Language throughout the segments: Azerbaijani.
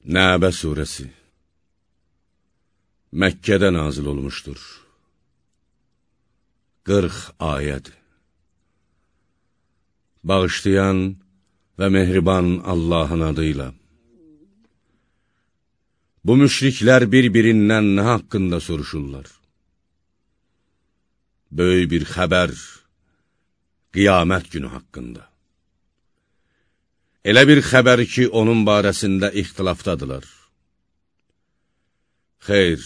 Nəbə surəsi Məkkədə nazil olmuşdur. 40 ayəd Bağışlayan və mehriban Allahın adıyla Bu müşriklər bir-birindən nə haqqında soruşurlar? Böyük bir xəbər, qiyamət günü haqqında. Elə bir xəbər ki, onun barəsində ixtilafdadılar. Xeyr,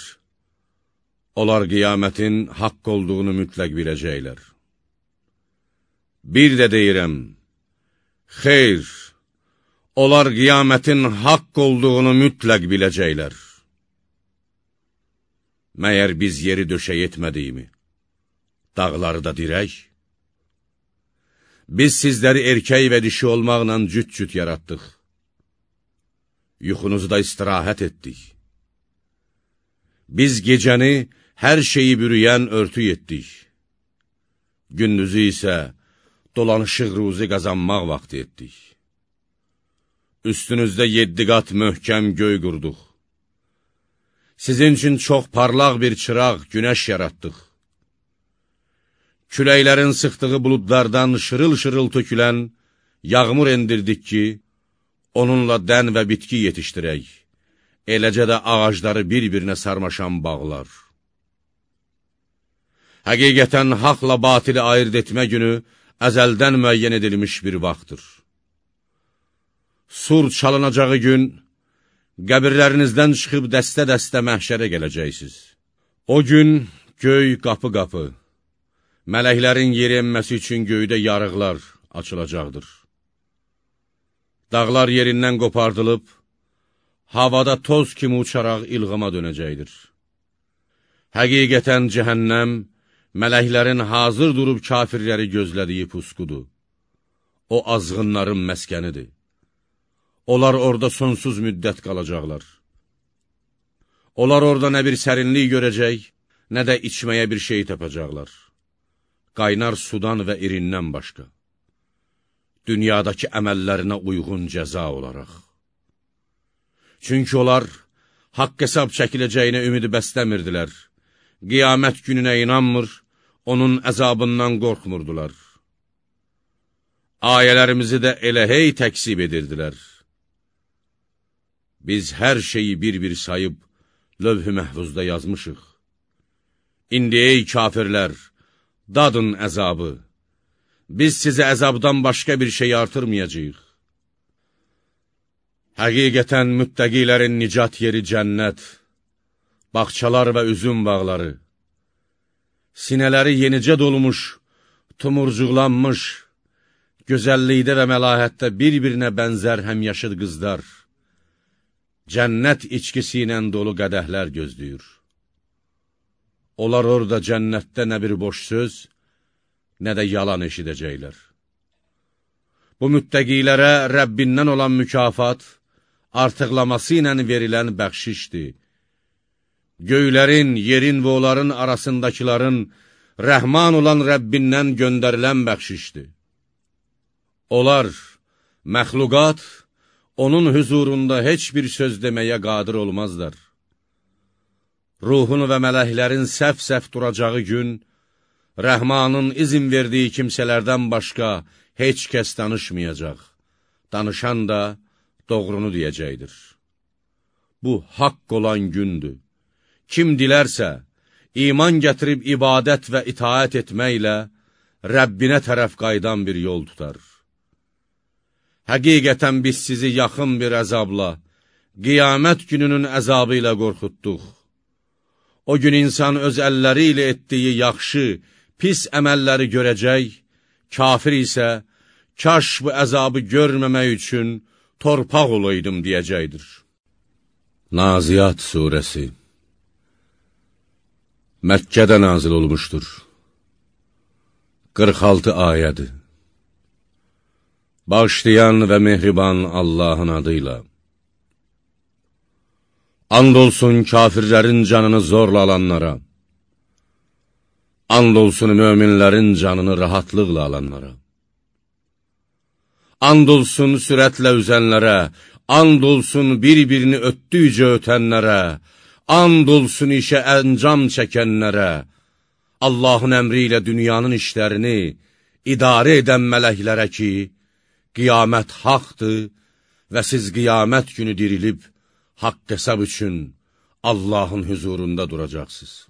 onlar qiyamətin haqq olduğunu mütləq biləcəklər. Bir də deyirəm, xeyr, onlar qiyamətin haqq olduğunu mütləq biləcəklər. Məyər biz yeri döşək etmədiyimi, dağları da dirək, Biz sizləri erkək və dişi olmaqla cüt-cüt yaratdıq. Yuxunuzda istirahət etdik. Biz gecəni hər şeyi bürüyən örtü etdik. Gündüzü isə dolanışıq ruzi qazanmaq vaxtı etdik. Üstünüzdə yeddi qat möhkəm göy qurduq. Sizin üçün çox parlaq bir çıraq, günəş yaratdıq küləklərin sıxdığı buludlardan şırıl-şırıl tökülən yağmur endirdik ki, onunla dən və bitki yetişdirək, eləcə də ağacları bir-birinə sarmaşan bağlar. Həqiqətən haqla batili ayırt etmə günü əzəldən müəyyən edilmiş bir vaxtdır. Sur çalınacağı gün, qəbirlərinizdən çıxıb dəstə-dəstə məhşərə gələcəksiniz. O gün göy qapı-qapı, mələklərin yeri enməsi üçün göydə yarıqlar açılacaqdır. Dağlar yerindən qopardılıb, havada toz kimi uçaraq ilğıma dönəcəkdir. Həqiqətən cəhənnəm, mələklərin hazır durub kafirləri gözlədiyi pusqudur. O azğınların məskənidir. Onlar orada sonsuz müddət qalacaqlar. Onlar orada nə bir sərinlik görəcək, nə də içməyə bir şey tapacaqlar qaynar sudan və irindən başqa, dünyadakı əməllərinə uyğun cəza olaraq. Çünki onlar haqq hesab çəkiləcəyinə ümidi bəstəmirdilər, qiyamət gününə inanmır, onun əzabından qorxmurdular. Ayələrimizi də elə hey təksib edirdilər. Biz hər şeyi bir-bir sayıb, lövh-ü məhvuzda yazmışıq. İndi ey kafirlər, dadın əzabı. Biz sizə əzabdan başqa bir şey artırmayacaq. Həqiqətən müttəqilərin nicat yeri cənnət, bağçalar və üzüm bağları, sinələri yenicə dolmuş, tumurcuqlanmış, gözəllikdə və məlahətdə bir-birinə bənzər həmyaşıd qızlar, cənnət içkisi ilə dolu qədəhlər gözləyir. Onlar orada cənnətdə nə bir boş söz, nə də yalan eşidəcəklər. Bu müttəqilərə Rəbbindən olan mükafat, artıqlaması ilə verilən bəxşişdir. Göylərin, yerin və onların arasındakiların rəhman olan Rəbbindən göndərilən bəxşişdir. Onlar, məxluqat, onun hüzurunda heç bir söz deməyə qadir olmazlar ruhunu və mələklərin səhv-səhv duracağı gün, Rəhmanın izin verdiyi kimsələrdən başqa heç kəs danışmayacaq. Danışan da doğrunu deyəcəkdir. Bu, haqq olan gündür. Kim dilərsə, iman gətirib ibadət və itaət etməklə, Rəbbinə tərəf qaydan bir yol tutar. Həqiqətən biz sizi yaxın bir əzabla, qiyamət gününün əzabı ilə qorxutduq. O gün insan öz əlləri ilə etdiyi yaxşı, pis əməlləri görəcək, kafir isə, kaş bu əzabı görməmək üçün torpaq olaydım deyəcəkdir. Naziyat Suresi Məkkədə nazil olmuşdur. 46 ayədir. Bağışlayan və mehriban Allahın adıyla. And olsun kafirlərin canını zorla alanlara, and olsun möminlərin canını rahatlıqla alanlara, and olsun sürətlə üzənlərə, and olsun bir-birini ötdüycə ötənlərə, and olsun işə əncam çəkənlərə, Allahın əmri ilə dünyanın işlərini idarə edən mələklərə ki, qiyamət haqdır və siz qiyamət günü dirilib, haqq hesab üçün Allahın hüzurunda duracaqsınız.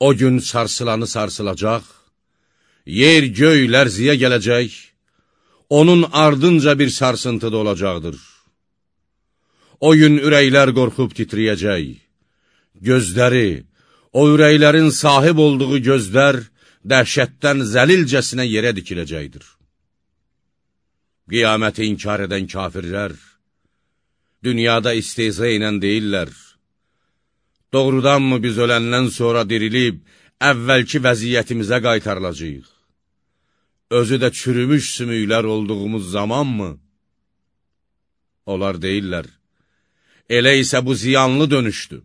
O gün sarsılanı sarsılacaq, yer göy lərziyə gələcək, onun ardınca bir sarsıntı da olacaqdır. O gün ürəklər qorxub titriyəcək, gözləri, o ürəklərin sahib olduğu gözlər, dəhşətdən zəlilcəsinə yerə dikiləcəkdir. Qiyaməti inkar edən kafirlər, dünyada isteyza ilə deyirlər, doğrudanmı biz öləndən sonra dirilib, əvvəlki vəziyyətimizə qaytarılacaq? Özü də çürümüş sümüklər olduğumuz zamanmı? Onlar deyirlər, elə isə bu ziyanlı dönüşdür.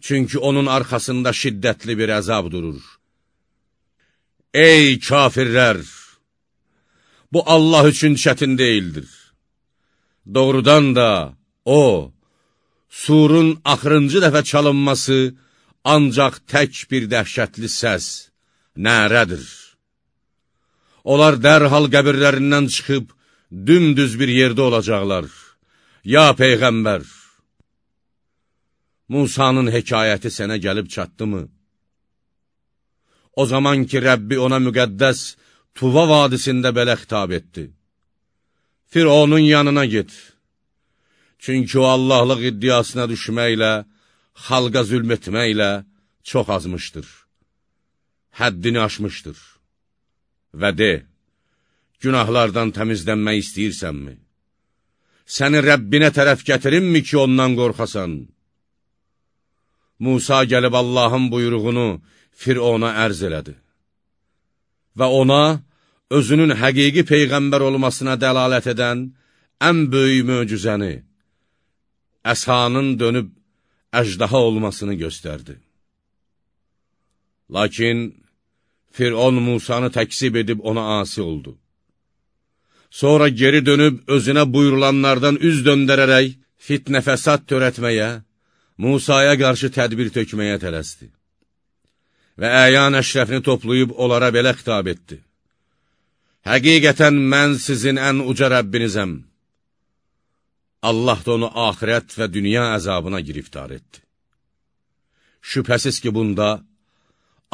Çünki onun arxasında şiddətli bir əzab durur. Ey kafirlər! Bu Allah üçün çətin deyildir. Doğrudan da o, surun axırıncı dəfə çalınması ancaq tək bir dəhşətli səs, nərədir. Onlar dərhal qəbirlərindən çıxıb, dümdüz bir yerdə olacaqlar. Ya Peyğəmbər! Musanın hekayəti sənə gəlib çatdımı? O zaman ki, Rəbbi ona müqəddəs Tuva vadisində belə xitab etdi. Fironun yanına get. Çünki o Allahlıq iddiasına düşməklə, xalqa zülm etməklə çox azmışdır. Həddini aşmışdır. Və de, günahlardan təmizlənmək istəyirsənmi? Səni Rəbbinə tərəf gətirinmi ki, ondan qorxasan? Musa gəlib Allahın buyruğunu Firona ərz elədi. Və ona özünün həqiqi peyğəmbər olmasına dəlalət edən ən böyük möcüzəni, əsanın dönüb əjdaha olmasını göstərdi. Lakin Firon Musanı təksib edib ona asi oldu. Sonra geri dönüb özünə buyurulanlardan üz döndərərək fitnə fəsad törətməyə, Musaya qarşı tədbir tökməyə tələsdi və əyan əşrəfini toplayıb onlara belə xitab etdi. Həqiqətən mən sizin ən uca Rəbbinizəm. Allah da onu ahirət və dünya əzabına giriftar etdi. Şübhəsiz ki, bunda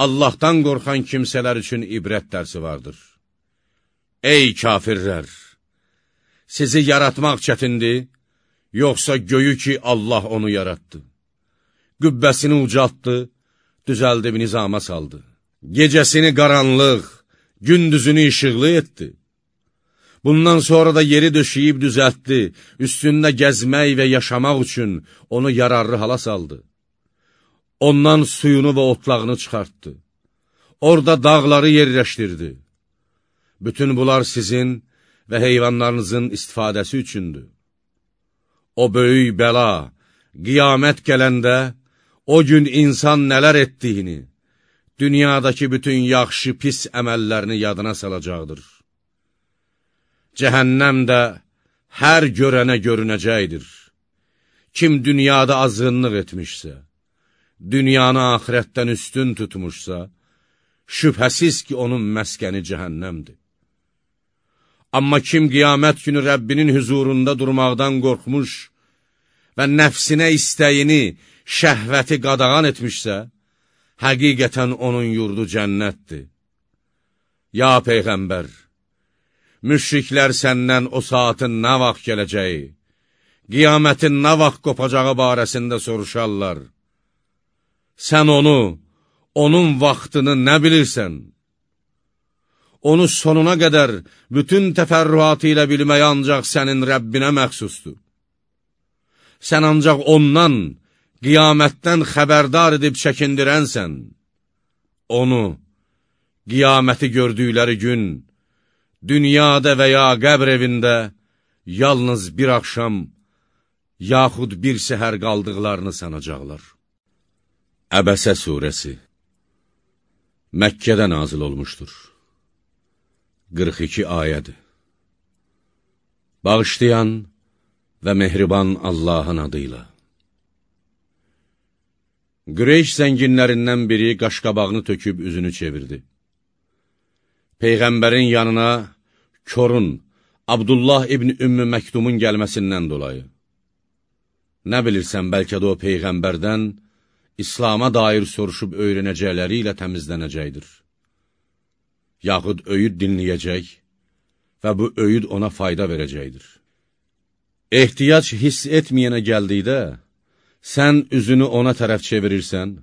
Allahdan qorxan kimsələr üçün ibrət dərsi vardır. Ey kafirlər! Sizi yaratmaq çətindir, yoxsa göyü ki, Allah onu yaratdı. Qübbəsini ucaltdı, düzəldib nizama saldı. Gecəsini qaranlıq, gündüzünü işıqlı etdi. Bundan sonra da yeri döşəyib düzəltdi, üstündə gəzmək və yaşamaq üçün onu yararlı hala saldı. Ondan suyunu və otlağını çıxartdı. Orada dağları yerləşdirdi. Bütün bunlar sizin və heyvanlarınızın istifadəsi üçündür. O böyük bəla, qiyamət gələndə, o gün insan nələr etdiyini, dünyadakı bütün yaxşı, pis əməllərini yadına salacaqdır. Cəhənnəm də hər görənə görünəcəkdir. Kim dünyada azğınlıq etmişsə, dünyanı axirətdən üstün tutmuşsa, şübhəsiz ki, onun məskəni cəhənnəmdir. Amma kim qiyamət günü Rəbbinin hüzurunda durmaqdan qorxmuş və nəfsinə istəyini, şəhvəti qadağan etmişsə, həqiqətən onun yurdu cənnətdir. Ya Peyğəmbər, müşriklər səndən o saatın nə vaxt gələcəyi, qiyamətin nə vaxt qopacağı barəsində soruşarlar. Sən onu, onun vaxtını nə bilirsən? Onu sonuna qədər bütün təfərrüatı ilə bilmək ancaq sənin Rəbbinə məxsusdur. Sən ancaq ondan, qiyamətdən xəbərdar edib çəkindirənsən, onu, qiyaməti gördükləri gün, dünyada və ya qəbr evində yalnız bir axşam, yaxud bir səhər qaldıqlarını sanacaqlar. Əbəsə surəsi Məkkədə nazil olmuşdur. 42 ayədir. Bağışlayan və mehriban Allahın adıyla. Qreyş zənginlərindən biri qaşqabağını töküb üzünü çevirdi. Peyğəmbərin yanına Korun, Abdullah ibn Ümmü Məktumun gəlməsindən dolayı. Nə bilirsən, bəlkə də o Peyğəmbərdən İslama dair soruşub öyrənəcəkləri ilə təmizlənəcəkdir. Yaxud öyüd dinləyəcək və bu öyüd ona fayda verəcəkdir. Ehtiyac hiss etməyənə gəldikdə, sən üzünü ona tərəf çevirirsən,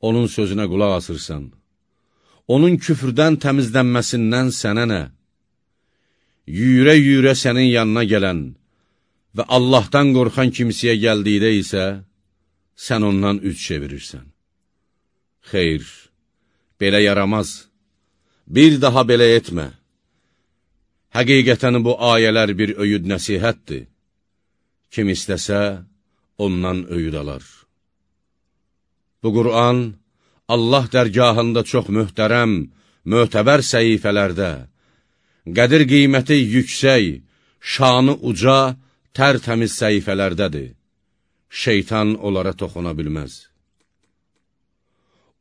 onun sözünə qulaq asırsan, onun küfrdən təmizlənməsindən sənə nə? Yüyürə-yüyürə sənin yanına gələn və Allahdan qorxan kimsəyə gəldikdə isə, sən ondan üç çevirirsən. Xeyr, belə yaramaz, bir daha belə etmə. Həqiqətən bu ayələr bir öyüd nəsihətdir. Kim istəsə, ondan öyüd alar. Bu Qur'an, Allah dərgahında çox möhtərəm, möhtəbər səhifələrdə, qədir qiyməti yüksək, şanı uca, tərtəmiz səhifələrdədir şeytan onlara toxuna bilməz.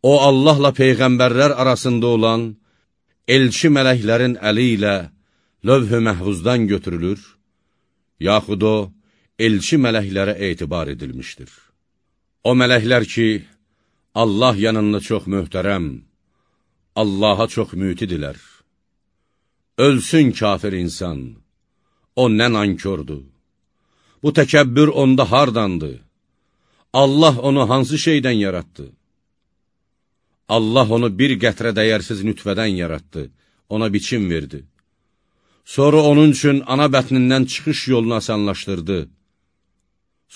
O, Allahla Peyğəmbərlər arasında olan elçi mələklərin əli ilə lövh-ü məhvuzdan götürülür, yaxud o, elçi mələklərə etibar edilmişdir. O mələklər ki, Allah yanında çox möhtərəm, Allaha çox mütidilər. Ölsün kafir insan, o nə nankördür. Bu təkəbbür onda hardandır? Allah onu hansı şeydən yaratdı? Allah onu bir qətrə dəyərsiz nütvədən yaratdı, ona biçim verdi. Sonra onun üçün ana bətnindən çıxış yolunu asanlaşdırdı.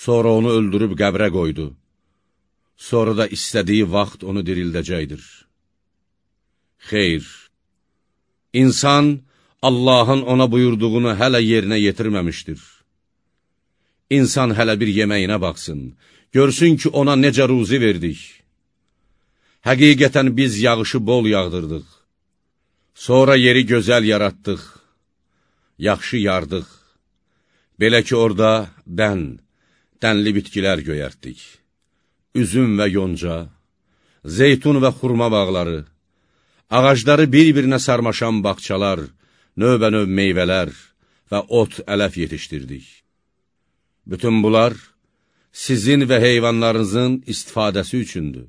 Sonra onu öldürüb qəbrə qoydu. Sonra da istədiyi vaxt onu dirildəcəkdir. Xeyr, insan Allahın ona buyurduğunu hələ yerinə yetirməmişdir. İnsan hələ bir yeməyinə baxsın, görsün ki, ona necə ruzi verdik. Həqiqətən biz yağışı bol yağdırdıq. Sonra yeri gözəl yaratdıq, yaxşı yardıq. Belə ki, orada dən, dənli bitkilər göyərtdik. Üzüm və yonca, zeytun və xurma bağları, ağacları bir-birinə sarmaşan bağçalar, növbə-növ meyvələr və ot ələf yetişdirdik. Bütün bunlar sizin və heyvanlarınızın istifadəsi üçündür.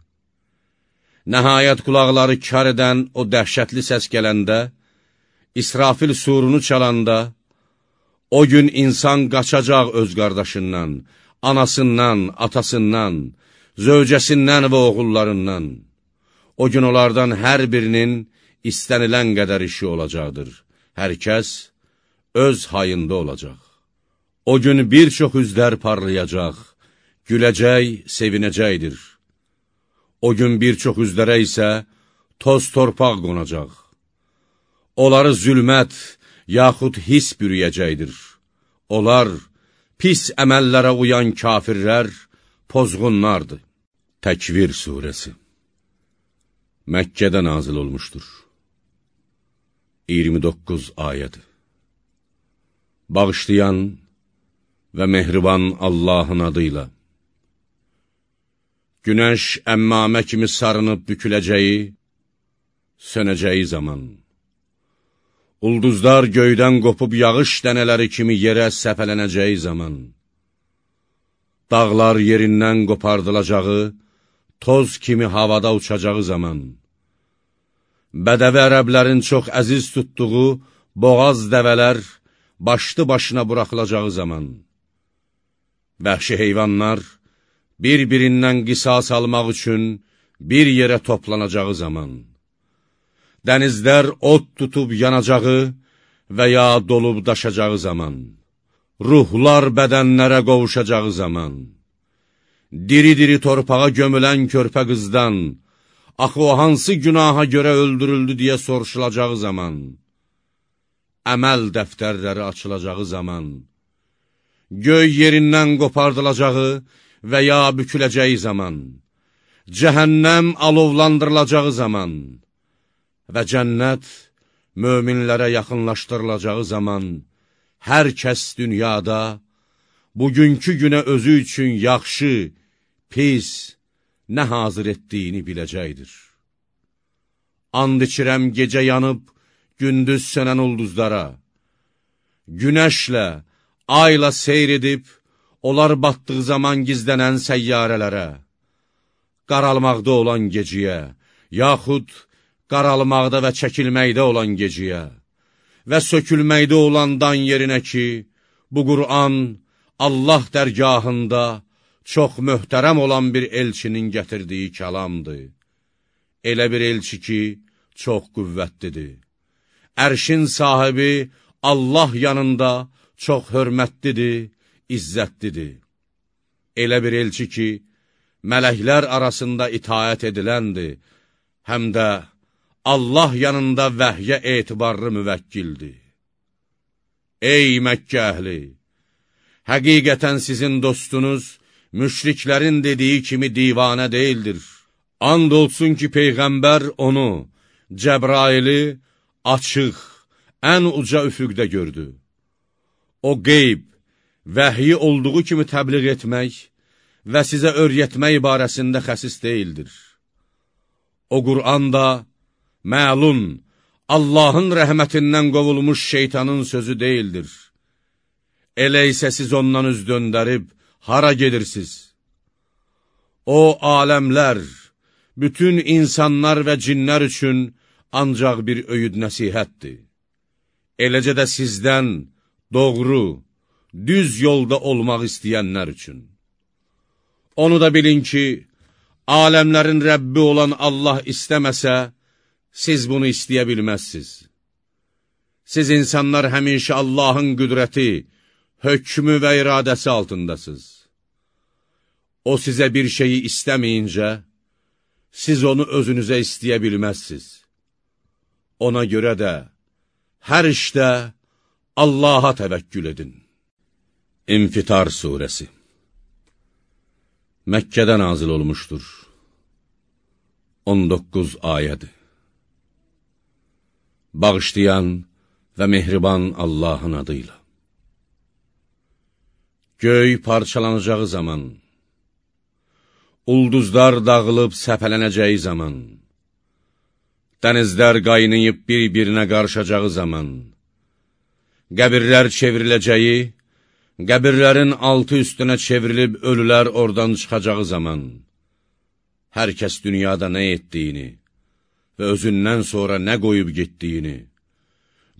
Nəhayət qulaqları kar edən o dəhşətli səs gələndə, İsrafil surunu çalanda, o gün insan qaçacaq öz qardaşından, anasından, atasından, zövcəsindən və oğullarından. O gün onlardan hər birinin istənilən qədər işi olacaqdır. Hər kəs öz hayında olacaq. O gün bir çox üzlər parlayacaq, güləcək, sevinəcəkdir. O gün bir çox üzlərə isə toz torpaq qonacaq. Onları zülmət, yaxud his bürüyəcəkdir. Onlar, pis əməllərə uyan kafirlər, pozğunlardır. Təkvir surəsi Məkkədə nazil olmuşdur. 29 ayəd Bağışlayan, və mehriban Allahın adıyla. Günəş əmmamə kimi sarınıb büküləcəyi, sönəcəyi zaman. Ulduzlar göydən qopub yağış dənələri kimi yerə səpələnəcəyi zaman. Dağlar yerindən qopardılacağı, toz kimi havada uçacağı zaman. Bədəvi ərəblərin çox əziz tutduğu boğaz dəvələr başlı başına buraxılacağı zaman Vəhşi heyvanlar bir-birindən qisas almaq üçün bir yerə toplanacağı zaman, dənizlər od tutub yanacağı və ya dolub daşacağı zaman, ruhlar bədənlərə qovuşacağı zaman, diri-diri torpağa gömülən körpə qızdan, axı o hansı günaha görə öldürüldü deyə soruşulacağı zaman, əməl dəftərləri açılacağı zaman, göy yerindən qopardılacağı və ya büküləcəyi zaman, cəhənnəm alovlandırılacağı zaman və cənnət möminlərə yaxınlaşdırılacağı zaman hər kəs dünyada bugünkü günə özü üçün yaxşı, pis, nə hazır etdiyini biləcəkdir. And içirəm gecə yanıb, gündüz sönən ulduzlara, günəşlə, ayla seyr edib, onlar batdığı zaman gizlənən səyyarələrə, qaralmaqda olan geciyə, yaxud qaralmaqda və çəkilməkdə olan geciyə və sökülməkdə olan dan yerinə ki, bu Qur'an Allah dərgahında çox möhtərəm olan bir elçinin gətirdiyi kəlamdır. Elə bir elçi ki, çox qüvvətlidir. Ərşin sahibi Allah yanında çox hörmətlidir, izzətlidir. Elə bir elçi ki, mələklər arasında itaət ediləndir, həm də Allah yanında vəhyə etibarlı müvəkkildir. Ey Məkkə əhli! Həqiqətən sizin dostunuz, müşriklərin dediyi kimi divanə deyildir. And olsun ki, Peyğəmbər onu, Cəbraili açıq, ən uca üfüqdə gördü. O qeyb, vəhyi olduğu kimi təbliğ etmək və sizə öyrətmək barəsində xəsis deyildir. O Qur'an da məlun, Allahın rəhmətindən qovulmuş şeytanın sözü deyildir. Elə isə siz ondan üz döndərib, hara gedirsiniz? O aləmlər, bütün insanlar və cinlər üçün ancaq bir öyüd nəsihətdir. Eləcə də sizdən doğru, düz yolda olmaq istəyənlər üçün. Onu da bilin ki, aləmlərin Rəbbi olan Allah istəməsə, siz bunu istəyə bilməzsiz. Siz insanlar həmişə Allahın qüdrəti, hökmü və iradəsi altındasınız. O sizə bir şeyi istəməyincə, siz onu özünüzə istəyə bilməzsiz. Ona görə də, hər işdə Allaha təvəkkül edin. İnfitar Suresi Məkkədə nazil olmuşdur. 19 ayədir. Bağışlayan və mehriban Allahın adıyla. Göy parçalanacağı zaman, ulduzlar dağılıb səpələnəcəyi zaman, dənizlər qaynayıb bir-birinə qarışacağı zaman, qəbirlər çevriləcəyi, qəbirlərin altı üstünə çevrilib ölülər oradan çıxacağı zaman, hər kəs dünyada nə etdiyini, və özündən sonra nə qoyub getdiyini,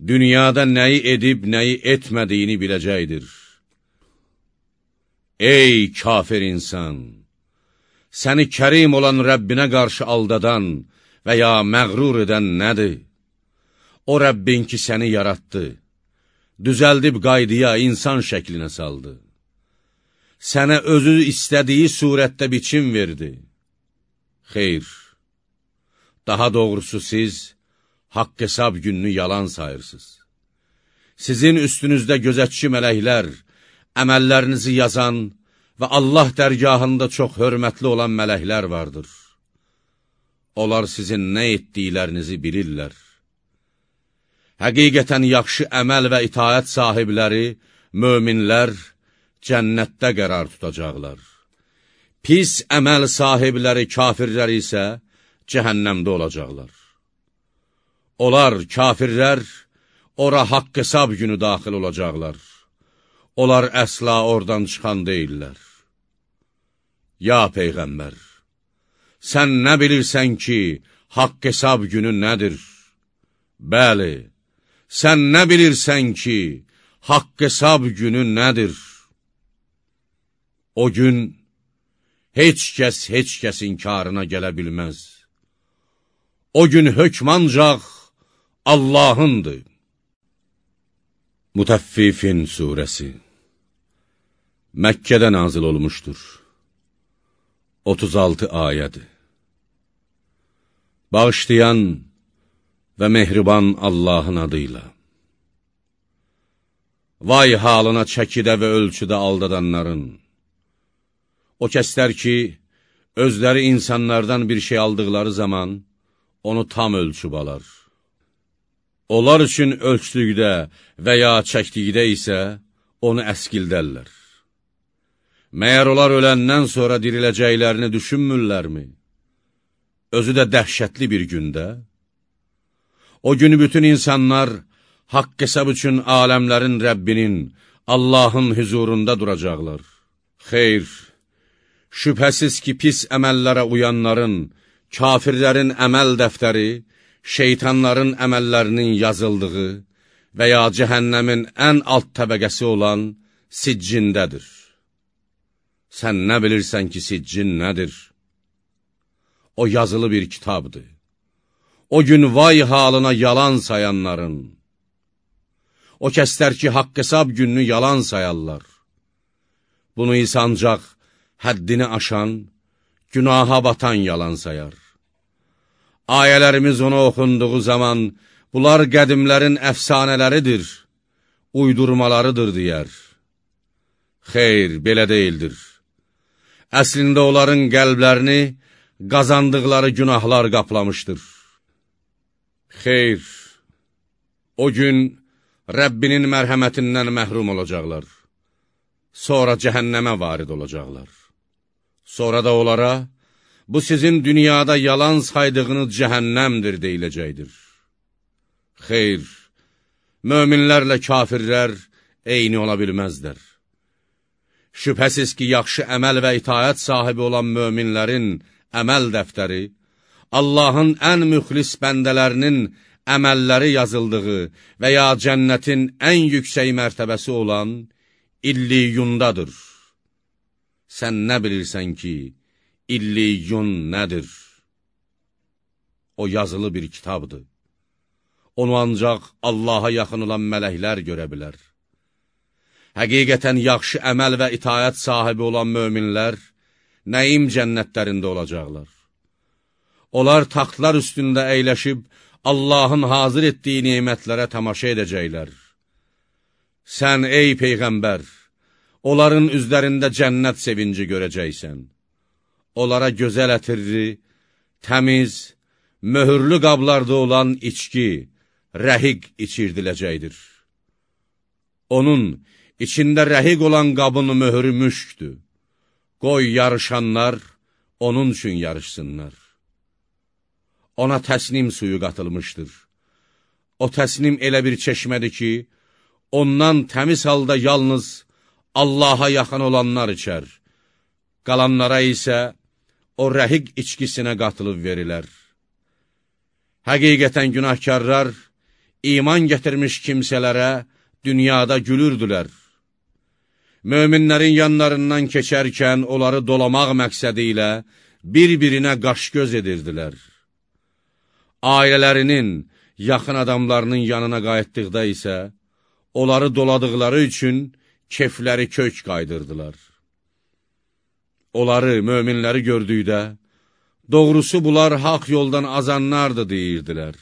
dünyada nəyi edib, nəyi etmədiyini biləcəkdir. Ey kafir insan! Səni kərim olan Rəbbinə qarşı aldadan və ya məğrur edən nədir? O Rəbbin ki, səni yarattı, düzəldib qaydıya, insan şəklinə saldı. Sənə özü istədiyi surətdə biçim verdi. Xeyr, Daha doğrusu siz haqq hesab gününü yalan sayırsınız. Sizin üstünüzdə gözətçi mələklər, əməllərinizi yazan və Allah dərgahında çox hörmətli olan mələklər vardır. Onlar sizin nə etdiklərinizi bilirlər. Həqiqətən yaxşı əməl və itaət sahibləri, möminlər cənnətdə qərar tutacaqlar. Pis əməl sahibləri, kafirlər isə cəhənnəmdə olacaqlar. Onlar, kafirlər, ora haqq hesab günü daxil olacaqlar. Onlar əsla oradan çıxan deyirlər. Ya Peyğəmbər, sən nə bilirsən ki, haqq hesab günü nədir? Bəli, sən nə bilirsən ki, haqq hesab günü nədir? O gün heç kəs heç kəsin karına gələ bilməz. O gün hökm ancaq Allahındır. Mütəffifin Suresi Məkkədə nazil olmuşdur. 36 ayədir. Bağışlayan və mehriban Allahın adıyla. Vay halına çəkidə və ölçüdə aldadanların. O kəslər ki, özləri insanlardan bir şey aldıqları zaman, onu tam ölçüb alar. Onlar üçün ölçdükdə və ya çəkdikdə isə onu əskildərlər. Məyər onlar öləndən sonra diriləcəklərini düşünmürlərmi? Özü də dəhşətli bir gündə. O günü bütün insanlar haqq hesab üçün aləmlərin Rəbbinin, Allahın hüzurunda duracaqlar. Xeyr, şübhəsiz ki, pis əməllərə uyanların, kafirlərin əməl dəftəri, şeytanların əməllərinin yazıldığı və ya cəhənnəmin ən alt təbəqəsi olan siccindədir. Sən nə bilirsən ki, siccin nədir? O yazılı bir kitabdır. O gün vay halına yalan sayanların, o kəslər ki, haqq hesab gününü yalan sayarlar. Bunu isə ancaq həddini aşan, günaha batan yalan sayar. Ayələrimiz ona oxunduğu zaman, bunlar qədimlərin əfsanələridir, uydurmalarıdır, deyər. Xeyr, belə deyildir. Əslində onların qəlblərini qazandıqları günahlar qaplamışdır. Xeyr, o gün Rəbbinin mərhəmətindən məhrum olacaqlar. Sonra cəhənnəmə varid olacaqlar. Sonra da onlara, bu sizin dünyada yalan saydığınız cəhənnəmdir deyiləcəkdir. Xeyr, möminlərlə kafirlər eyni ola bilməzlər. Şübhəsiz ki, yaxşı əməl və itaət sahibi olan möminlərin əməl dəftəri, Allahın ən müxlis bəndələrinin əməlləri yazıldığı və ya cənnətin ən yüksək mərtəbəsi olan illiyundadır. Sən nə bilirsən ki, illiyun nədir? O yazılı bir kitabdır. Onu ancaq Allaha yaxın olan mələklər görə bilər. Həqiqətən yaxşı əməl və itayət sahibi olan möminlər nəim cənnətlərində olacaqlar. Onlar taxtlar üstündə əyləşib Allahın hazır etdiyi nemətlərə tamaşa edəcəklər. Sən, ey Peyğəmbər, onların üzlərində cənnət sevinci görəcəksən. Onlara gözəl ətirli, təmiz, möhürlü qablarda olan içki, rəhiq içirdiləcəkdir. Onun içində rəhiq olan qabın möhürü müşkdür. Qoy yarışanlar onun üçün yarışsınlar. Ona təsnim suyu qatılmışdır. O təsnim elə bir çeşmədir ki, ondan təmiz halda yalnız Allaha yaxın olanlar içər. Qalanlara isə o rəhiq içkisinə qatılıb verilər. Həqiqətən günahkarlar iman gətirmiş kimsələrə dünyada gülürdülər. Möminlərin yanlarından keçərkən onları dolamaq məqsədi ilə bir-birinə qaş-göz edirdilər. Ailələrinin, yaxın adamlarının yanına qayıtdıqda isə, onları doladıqları üçün kefləri kök qaydırdılar. Onları, möminləri gördükdə, doğrusu bunlar haq yoldan azanlardır deyirdilər.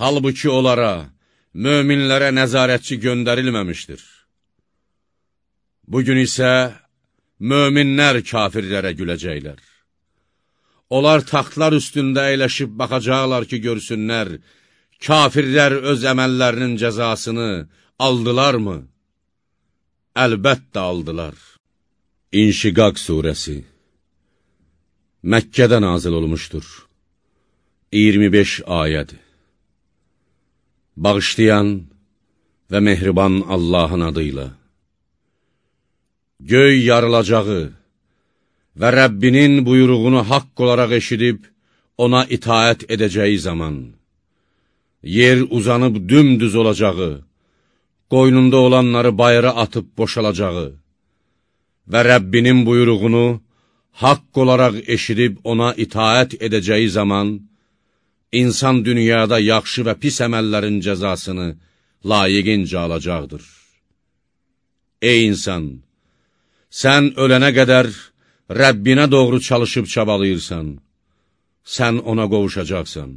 Halbuki onlara, möminlərə nəzarətçi göndərilməmişdir. Bugün isə möminlər kafirlərə güləcəklər. Onlar taxtlar üstündə əyləşib baxacaqlar ki, görsünlər, kafirlər öz əməllərinin cəzasını aldılarmı? Əlbəttə aldılar. İnşiqaq surəsi Məkkədə nazil olmuşdur. 25 ayədir. Bağışlayan və mehriban Allahın adıyla. Göy yarılacağı və Rəbbinin buyruğunu haqq olaraq eşidib, ona itaət edəcəyi zaman, yer uzanıb dümdüz olacağı, qoynunda olanları bayıra atıb boşalacağı və Rəbbinin buyruğunu haqq olaraq eşidib ona itaət edəcəyi zaman, insan dünyada yaxşı və pis əməllərin cəzasını layiqincə alacaqdır. Ey insan! Sən ölənə qədər Rəbbinə doğru çalışıb çabalayırsan, sən ona qovuşacaqsan.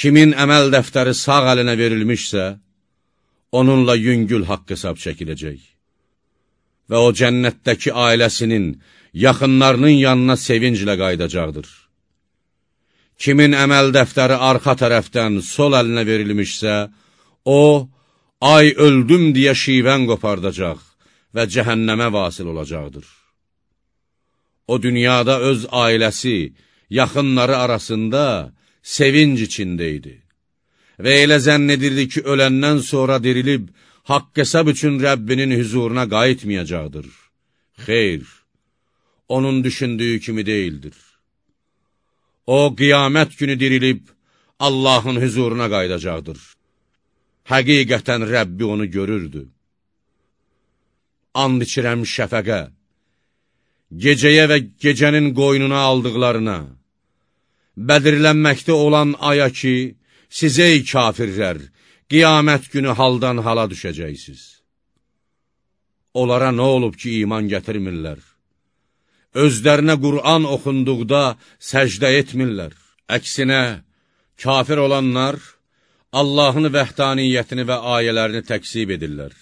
Kimin əməl dəftəri sağ əlinə verilmişsə, onunla yüngül haqq hesab çəkiləcək. Və o cənnətdəki ailəsinin, yaxınlarının yanına sevinclə qaydacaqdır. Kimin əməl dəftəri arxa tərəfdən sol əlinə verilmişsə, o, ay öldüm deyə şivən qopardacaq və cəhənnəmə vasil olacaqdır. O, dünyada öz ailəsi, yaxınları arasında sevinc içində idi və elə zənn edirdi ki, öləndən sonra dirilib, haqq hesab üçün Rəbbinin hüzuruna qayıtmayacaqdır. Xeyr, onun düşündüyü kimi deyildir. O, qiyamət günü dirilib, Allahın hüzuruna qaydacaqdır. Həqiqətən Rəbbi onu görürdü. And içirəm şəfəqə, gecəyə və gecənin qoynuna aldıqlarına, bədirlənməkdə olan aya ki, siz ey kafirlər, qiyamət günü haldan hala düşəcəksiniz. Onlara nə olub ki, iman gətirmirlər? Özlərinə Qur'an oxunduqda səcdə etmirlər. Əksinə, kafir olanlar Allahın vəhdaniyyətini və ayələrini təksib edirlər.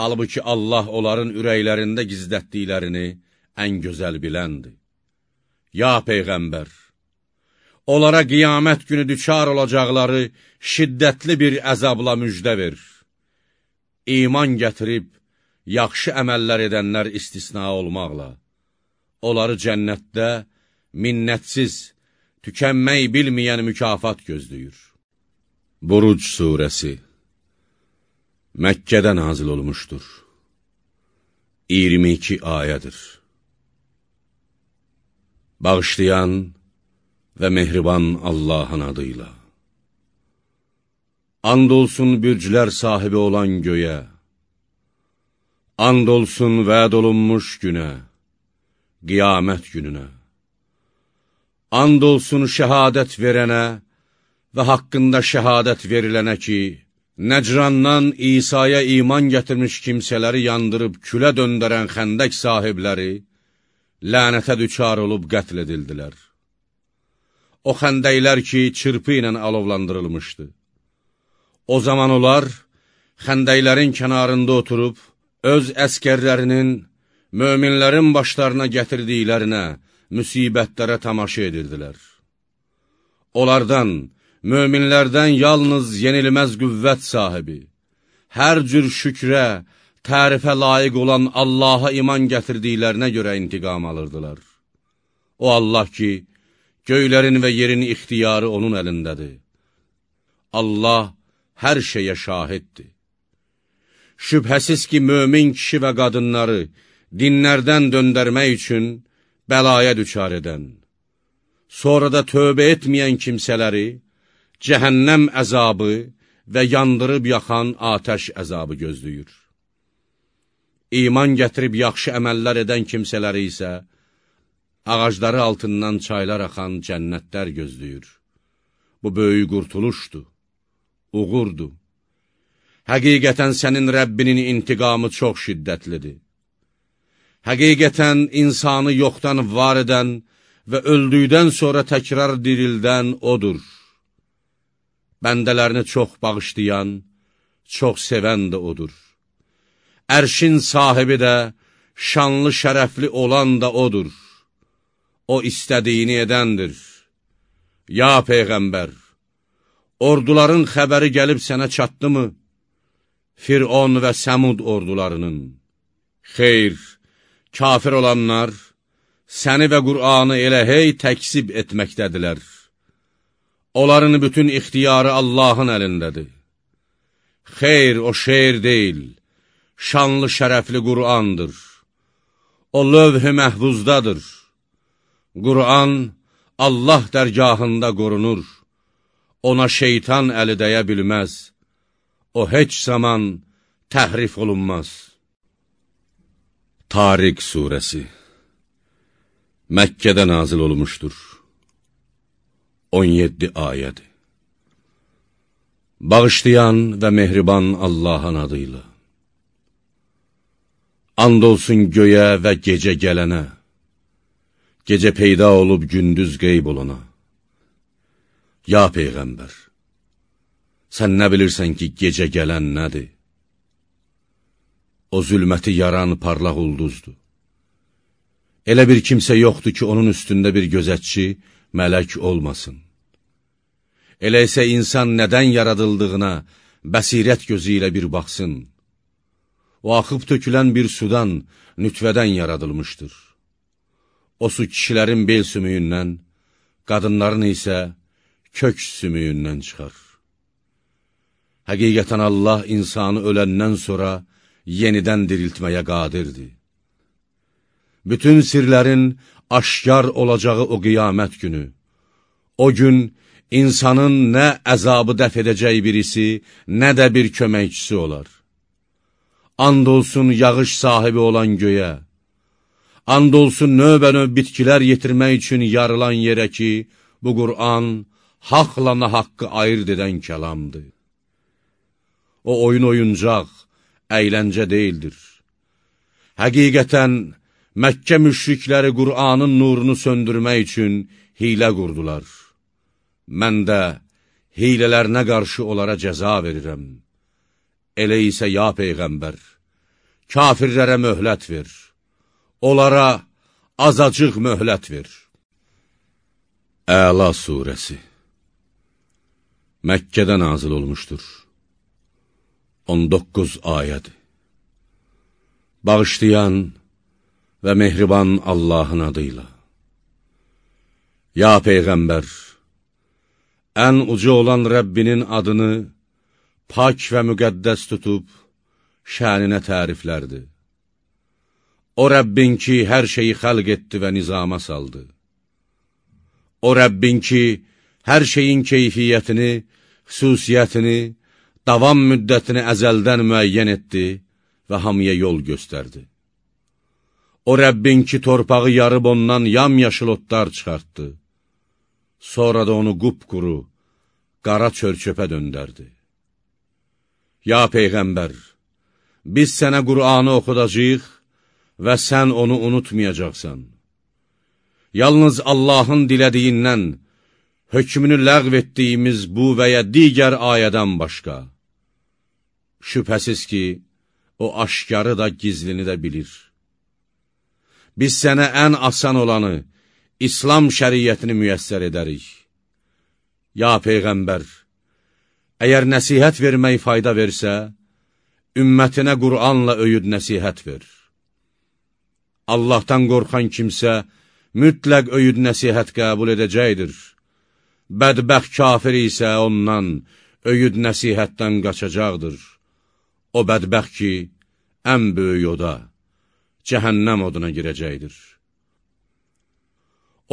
Halbuki Allah onların ürəklərində gizlətdiklərini ən gözəl biləndir. Ya Peyğəmbər! Onlara qiyamət günü düçar olacaqları şiddətli bir əzabla müjdə ver. İman gətirib, yaxşı əməllər edənlər istisna olmaqla, onları cənnətdə minnətsiz, tükənmək bilməyən mükafat gözləyir. Buruc Suresi Məkkədə nazil olmuşdur. 22 ayədir. Bağışlayan və mehriban Allahın adıyla. And olsun bürclər sahibi olan göyə, and olsun vəd olunmuş günə, qiyamət gününə. And olsun şəhadət verənə və haqqında şəhadət verilənə ki, Nəcrandan İsa'ya iman gətirmiş kimsələri yandırıb külə döndərən xəndək sahibləri lənətə düçar olub qətl edildilər o xəndəklər ki, çırpı ilə alovlandırılmışdı. O zaman onlar xəndəklərin kənarında oturub, öz əskərlərinin, möminlərin başlarına gətirdiklərinə, müsibətlərə tamaşa edirdilər. Onlardan, möminlərdən yalnız yenilməz qüvvət sahibi, hər cür şükrə, tərifə layiq olan Allaha iman gətirdiklərinə görə intiqam alırdılar. O Allah ki, Göylərin və yerin ixtiyarı onun əlindədir. Allah hər şeyə şahiddir. Şübhəsiz ki, mömin kişi və qadınları dinlərdən döndərmək üçün bəlaya düçar edən, sonra da tövbə etməyən kimsələri cəhənnəm əzabı və yandırıb yaxan atəş əzabı gözləyir. İman gətirib yaxşı əməllər edən kimsələri isə ağacları altından çaylar axan cənnətlər gözləyir. Bu böyük qurtuluşdur, uğurdur. Həqiqətən sənin Rəbbinin intiqamı çox şiddətlidir. Həqiqətən insanı yoxdan var edən və öldükdən sonra təkrar dirildən odur. Bəndələrini çox bağışlayan, çox sevən də odur. Ərşin sahibi də, şanlı şərəfli olan da odur o istədiyini edəndir. Ya Peyğəmbər, orduların xəbəri gəlib sənə çatdı mı? Firon və Səmud ordularının. Xeyr, kafir olanlar səni və Qur'anı elə hey təksib etməkdədilər. Onların bütün ixtiyarı Allahın əlindədir. Xeyr, o şeir deyil, şanlı şərəfli Qur'andır. O lövh-i məhvuzdadır. Qur'an Allah dərgahında qorunur, ona şeytan əli dəyə bilməz, o heç zaman təhrif olunmaz. Tariq Suresi Məkkədə nazil olmuşdur. 17 ayədir. Bağışlayan və mehriban Allahın adıyla. And olsun göyə və gecə gələnə gecə peyda olub gündüz qeyb olana. Ya Peyğəmbər, sən nə bilirsən ki, gecə gələn nədir? O zülməti yaran parlaq ulduzdur. Elə bir kimsə yoxdur ki, onun üstündə bir gözətçi, mələk olmasın. Elə isə insan nədən yaradıldığına bəsirət gözü ilə bir baxsın. O, axıb tökülən bir sudan, nütvədən yaradılmışdır. O su kişilərin bel sümüyündən, qadınların isə kök sümüyündən çıxar. Həqiqətən Allah insanı öləndən sonra yenidən diriltməyə qadirdir. Bütün sirlərin aşkar olacağı o qiyamət günü, o gün insanın nə əzabı dəf edəcək birisi, nə də bir köməkçisi olar. And olsun yağış sahibi olan göyə, and olsun növbə-növ bitkilər yetirmək üçün yarılan yerə ki, bu Qur'an haqla nahaqqı ayırt edən kəlamdır. O oyun oyuncaq, əyləncə deyildir. Həqiqətən, Məkkə müşrikləri Qur'anın nurunu söndürmək üçün hilə qurdular. Mən də hilələrinə qarşı onlara cəza verirəm. Elə isə ya Peyğəmbər, kafirlərə möhlət ver, onlara azacıq möhlət ver. Əla surəsi Məkkədə nazil olmuşdur. 19 ayədir. Bağışlayan və mehriban Allahın adıyla. Ya Peyğəmbər, ən ucu olan Rəbbinin adını pak və müqəddəs tutub, şəninə təriflərdir. O Rəbbin ki, hər şeyi xəlq etdi və nizama saldı. O Rəbbin ki, hər şeyin keyfiyyətini, xüsusiyyətini, davam müddətini əzəldən müəyyən etdi və hamıya yol göstərdi. O Rəbbin ki, torpağı yarıb ondan yam-yaşıl otlar çıxartdı. Sonra da onu qupquru, qara çörçöpə döndərdi. Ya Peyğəmbər, biz sənə Qur'anı oxudacaq və sən onu unutmayacaqsan. Yalnız Allahın dilədiyindən, hökmünü ləğv etdiyimiz bu və ya digər ayədən başqa. Şübhəsiz ki, o aşkarı da, gizlini də bilir. Biz sənə ən asan olanı, İslam şəriyyətini müyəssər edərik. Ya Peyğəmbər, əgər nəsihət vermək fayda versə, ümmətinə Qur'anla öyüd nəsihət ver. Allahdan qorxan kimsə mütləq öyüd nəsihət qəbul edəcəkdir bədbəxt kafir isə ondan, öyüd nəsihətdən qaçacaqdır. O bədbəxt ki, ən böyük oda, cəhənnəm oduna girəcəkdir.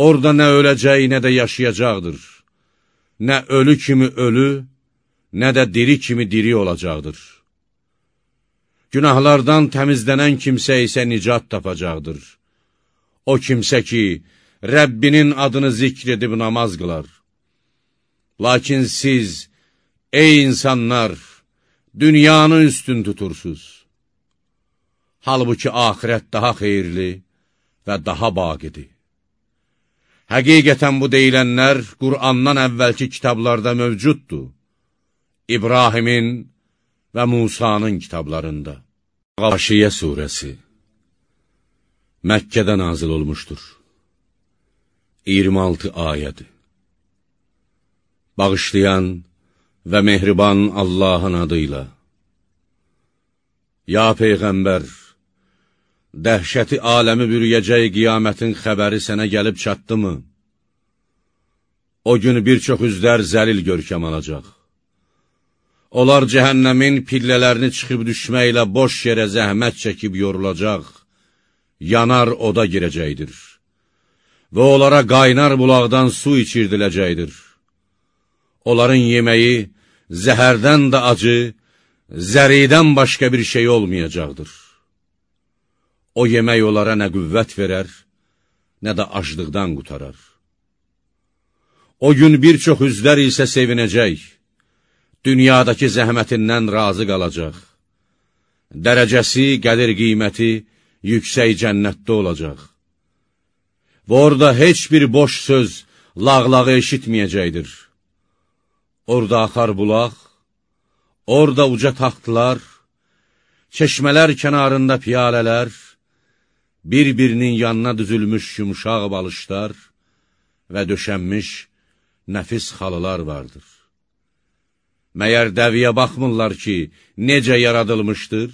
Orada nə öləcək, nə də yaşayacaqdır. Nə ölü kimi ölü, nə də diri kimi diri olacaqdır. Günahlardan təmizlənən kimsə isə nicat tapacaqdır. O kimsə ki, Rəbbinin adını zikr edib namaz qılar. Lakin siz, ey insanlar, dünyanı üstün tutursuz. Halbuki ahirət daha xeyirli və daha baqidir. Həqiqətən bu deyilənlər Qur'andan əvvəlki kitablarda mövcuddur. İbrahimin və Musanın kitablarında. Qaşiyə surəsi Məkkədə nazil olmuşdur. 26 ayədir bağışlayan və mehriban Allahın adıyla. Ya Peyğəmbər, dəhşəti aləmi bürüyəcək qiyamətin xəbəri sənə gəlib çatdı mı? O gün bir çox üzlər zəlil görkəm alacaq. Onlar cəhənnəmin pillələrini çıxıb düşməklə boş yerə zəhmət çəkib yorulacaq, yanar oda girəcəkdir və onlara qaynar bulaqdan su içirdiləcəkdir. Onların yeməyi zəhərdən də acı, zəridən başqa bir şey olmayacaqdır. O yemək onlara nə qüvvət verər, nə də aclıqdan qutarar. O gün bir çox üzlər isə sevinəcək, dünyadakı zəhmətindən razı qalacaq. Dərəcəsi, qədir qiyməti yüksək cənnətdə olacaq. Və orada heç bir boş söz, lağlağı eşitməyəcəkdir. Orada axar bulaq, orada uca taxtlar, çeşmələr kənarında piyalələr, bir-birinin yanına düzülmüş yumuşaq balışlar və döşənmiş nəfis xalılar vardır. Məyər dəviyə baxmırlar ki, necə yaradılmışdır?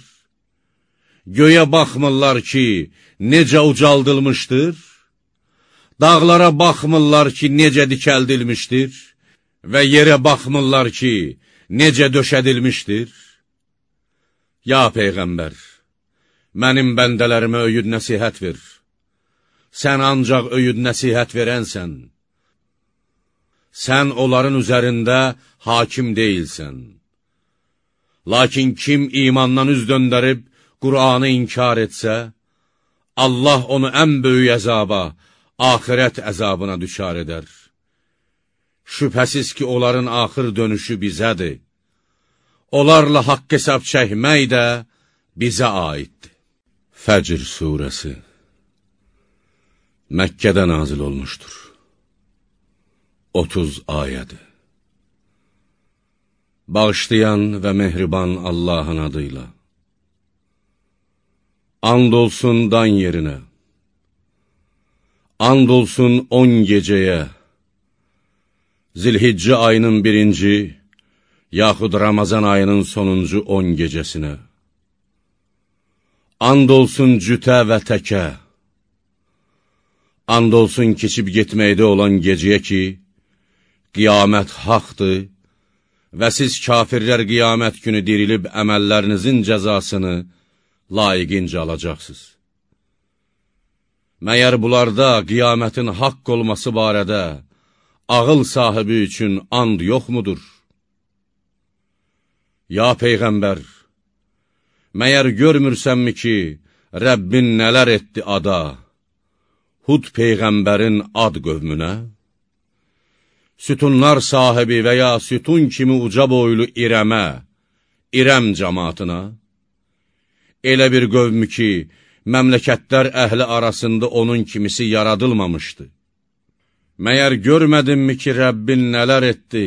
Göyə baxmırlar ki, necə ucaldılmışdır? Dağlara baxmırlar ki, necə dikəldilmişdir? Və yerə baxmırlar ki, necə döşədilmişdir? Ya Peyğəmbər, mənim bəndələrimə öyüd nəsihət ver. Sən ancaq öyüd nəsihət verənsən. Sən onların üzərində hakim deyilsən. Lakin kim imandan üz döndərib, Qur'anı inkar etsə, Allah onu ən böyük əzaba, axirət əzabına düşar edər. Şübhəsiz ki, onların axır dönüşü bizədir. Onlarla haqq hesab çəkmək də bizə aiddir. Fəcr Suresi Məkkədə nazil olmuşdur. 30 ayədir. Bağışlayan və mehriban Allahın adıyla. And olsun dan yerinə. And olsun on gecəyə. Zilhiccə ayının birinci, yaxud Ramazan ayının sonuncu on gecəsinə. And olsun cütə və təkə. And olsun keçib getməkdə olan gecəyə ki, qiyamət haqdır və siz kafirlər qiyamət günü dirilib əməllərinizin cəzasını layiqincə alacaqsınız. Məyər bunlarda qiyamətin haqq olması barədə ağıl sahibi üçün and yoxmudur? Ya Peyğəmbər, məyər görmürsənmi ki, Rəbbin nələr etdi ada, Hud Peyğəmbərin ad qövmünə? Sütunlar sahibi və ya sütun kimi uca boylu İrəmə, İrəm cəmatına? Elə bir qövmü ki, məmləkətlər əhli arasında onun kimisi yaradılmamışdı. Məyər görmədinmi ki, Rəbbin nələr etdi,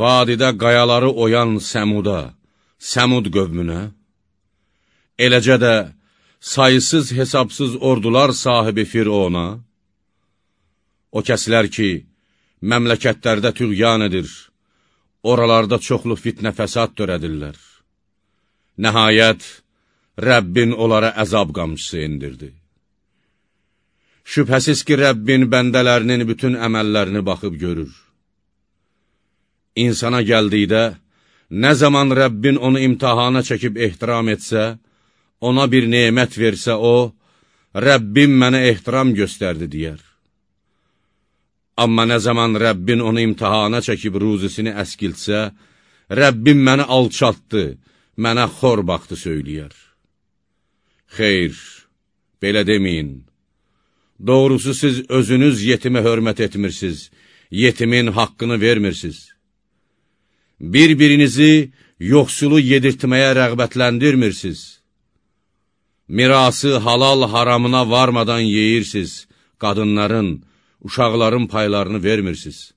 vadidə qayaları oyan Səmuda, Səmud qövmünə? Eləcə də sayısız hesabsız ordular sahibi Firona, o kəslər ki, məmləkətlərdə tüğyan edir, oralarda çoxlu fitnə fəsad törədirlər. Nəhayət, Rəbbin onlara əzab qamçısı indirdi. Şübhəsiz ki, Rəbbin bəndələrinin bütün əməllərini baxıb görür. İnsana gəldikdə, nə zaman Rəbbin onu imtihana çəkib ehtiram etsə, ona bir nemət versə o, Rəbbim mənə ehtiram göstərdi, deyər. Amma nə zaman Rəbbin onu imtihana çəkib ruzisini əskiltsə, Rəbbim məni alçatdı, mənə xor baxdı söyləyər. Xeyr, belə deməyin. Doğrusu siz özünüz yetimə hörmət etmirsiniz, yetimin haqqını vermirsiniz. Bir-birinizi yoxsulu yedirtməyə rəğbətləndirmirsiniz. Mirası halal haramına varmadan yeyirsiniz, qadınların, uşaqların paylarını vermirsiniz.